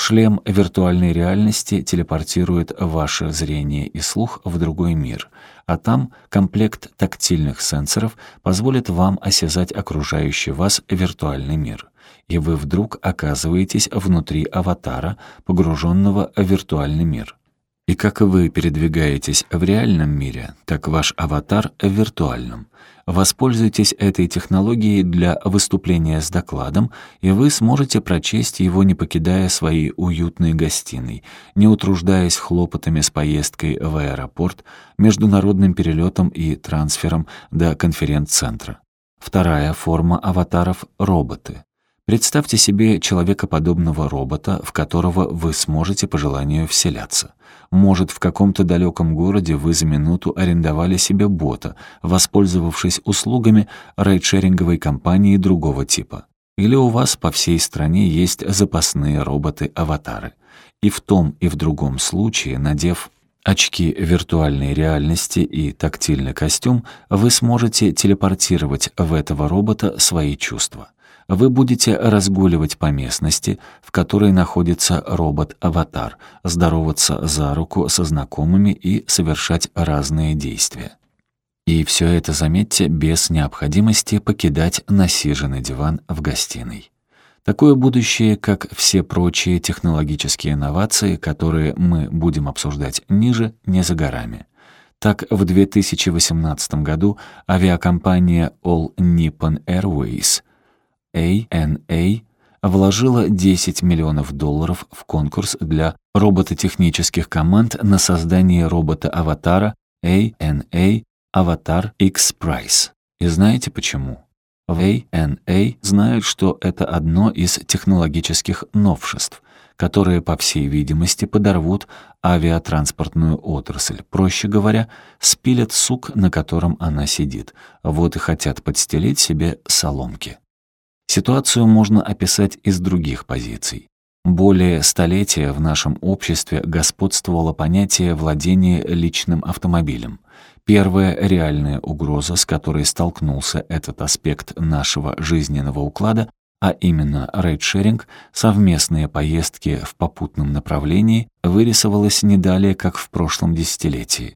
Шлем виртуальной реальности телепортирует ваше зрение и слух в другой мир, а там комплект тактильных сенсоров позволит вам осязать окружающий вас виртуальный мир. И вы вдруг оказываетесь внутри аватара, погруженного в виртуальный мир. И как вы передвигаетесь в реальном мире, так ваш аватар в виртуальном — Воспользуйтесь этой технологией для выступления с докладом, и вы сможете прочесть его, не покидая своей уютной гостиной, не утруждаясь хлопотами с поездкой в аэропорт, международным перелетом и трансфером до конференц-центра. Вторая форма аватаров — роботы. Представьте себе человекоподобного робота, в которого вы сможете по желанию вселяться. Может, в каком-то далеком городе вы за минуту арендовали себе бота, воспользовавшись услугами рейдшеринговой компании другого типа. Или у вас по всей стране есть запасные роботы-аватары. И в том и в другом случае, надев очки виртуальной реальности и тактильный костюм, вы сможете телепортировать в этого робота свои чувства вы будете разгуливать по местности, в которой находится робот-аватар, здороваться за руку со знакомыми и совершать разные действия. И все это, заметьте, без необходимости покидать насиженный диван в гостиной. Такое будущее, как все прочие технологические инновации, которые мы будем обсуждать ниже, не за горами. Так, в 2018 году авиакомпания All Nippon Airways ANA вложила 10 миллионов долларов в конкурс для робототехнических команд на создание робота-аватара ANA Avatar X Prize. И знаете почему? В ANA знают, что это одно из технологических новшеств, которые, по всей видимости, подорвут авиатранспортную отрасль. Проще говоря, спилят сук, на котором она сидит. Вот и хотят подстелить себе соломки. Ситуацию можно описать из других позиций. Более столетия в нашем обществе господствовало понятие владения личным автомобилем. Первая реальная угроза, с которой столкнулся этот аспект нашего жизненного уклада, а именно рейдшеринг, совместные поездки в попутном направлении, вырисовалась не далее, как в прошлом десятилетии.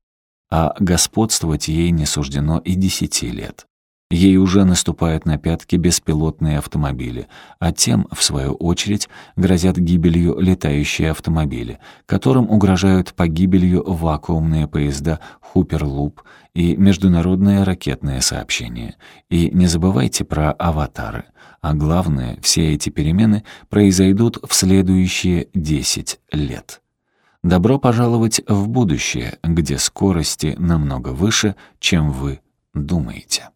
А господствовать ей не суждено и десяти лет. Ей уже наступают на пятки беспилотные автомобили, а тем, в свою очередь, грозят гибелью летающие автомобили, которым угрожают погибелью вакуумные поезда «Хуперлуп» и международные ракетные сообщения. И не забывайте про аватары. А главное, все эти перемены произойдут в следующие 10 лет. Добро пожаловать в будущее, где скорости намного выше, чем вы думаете.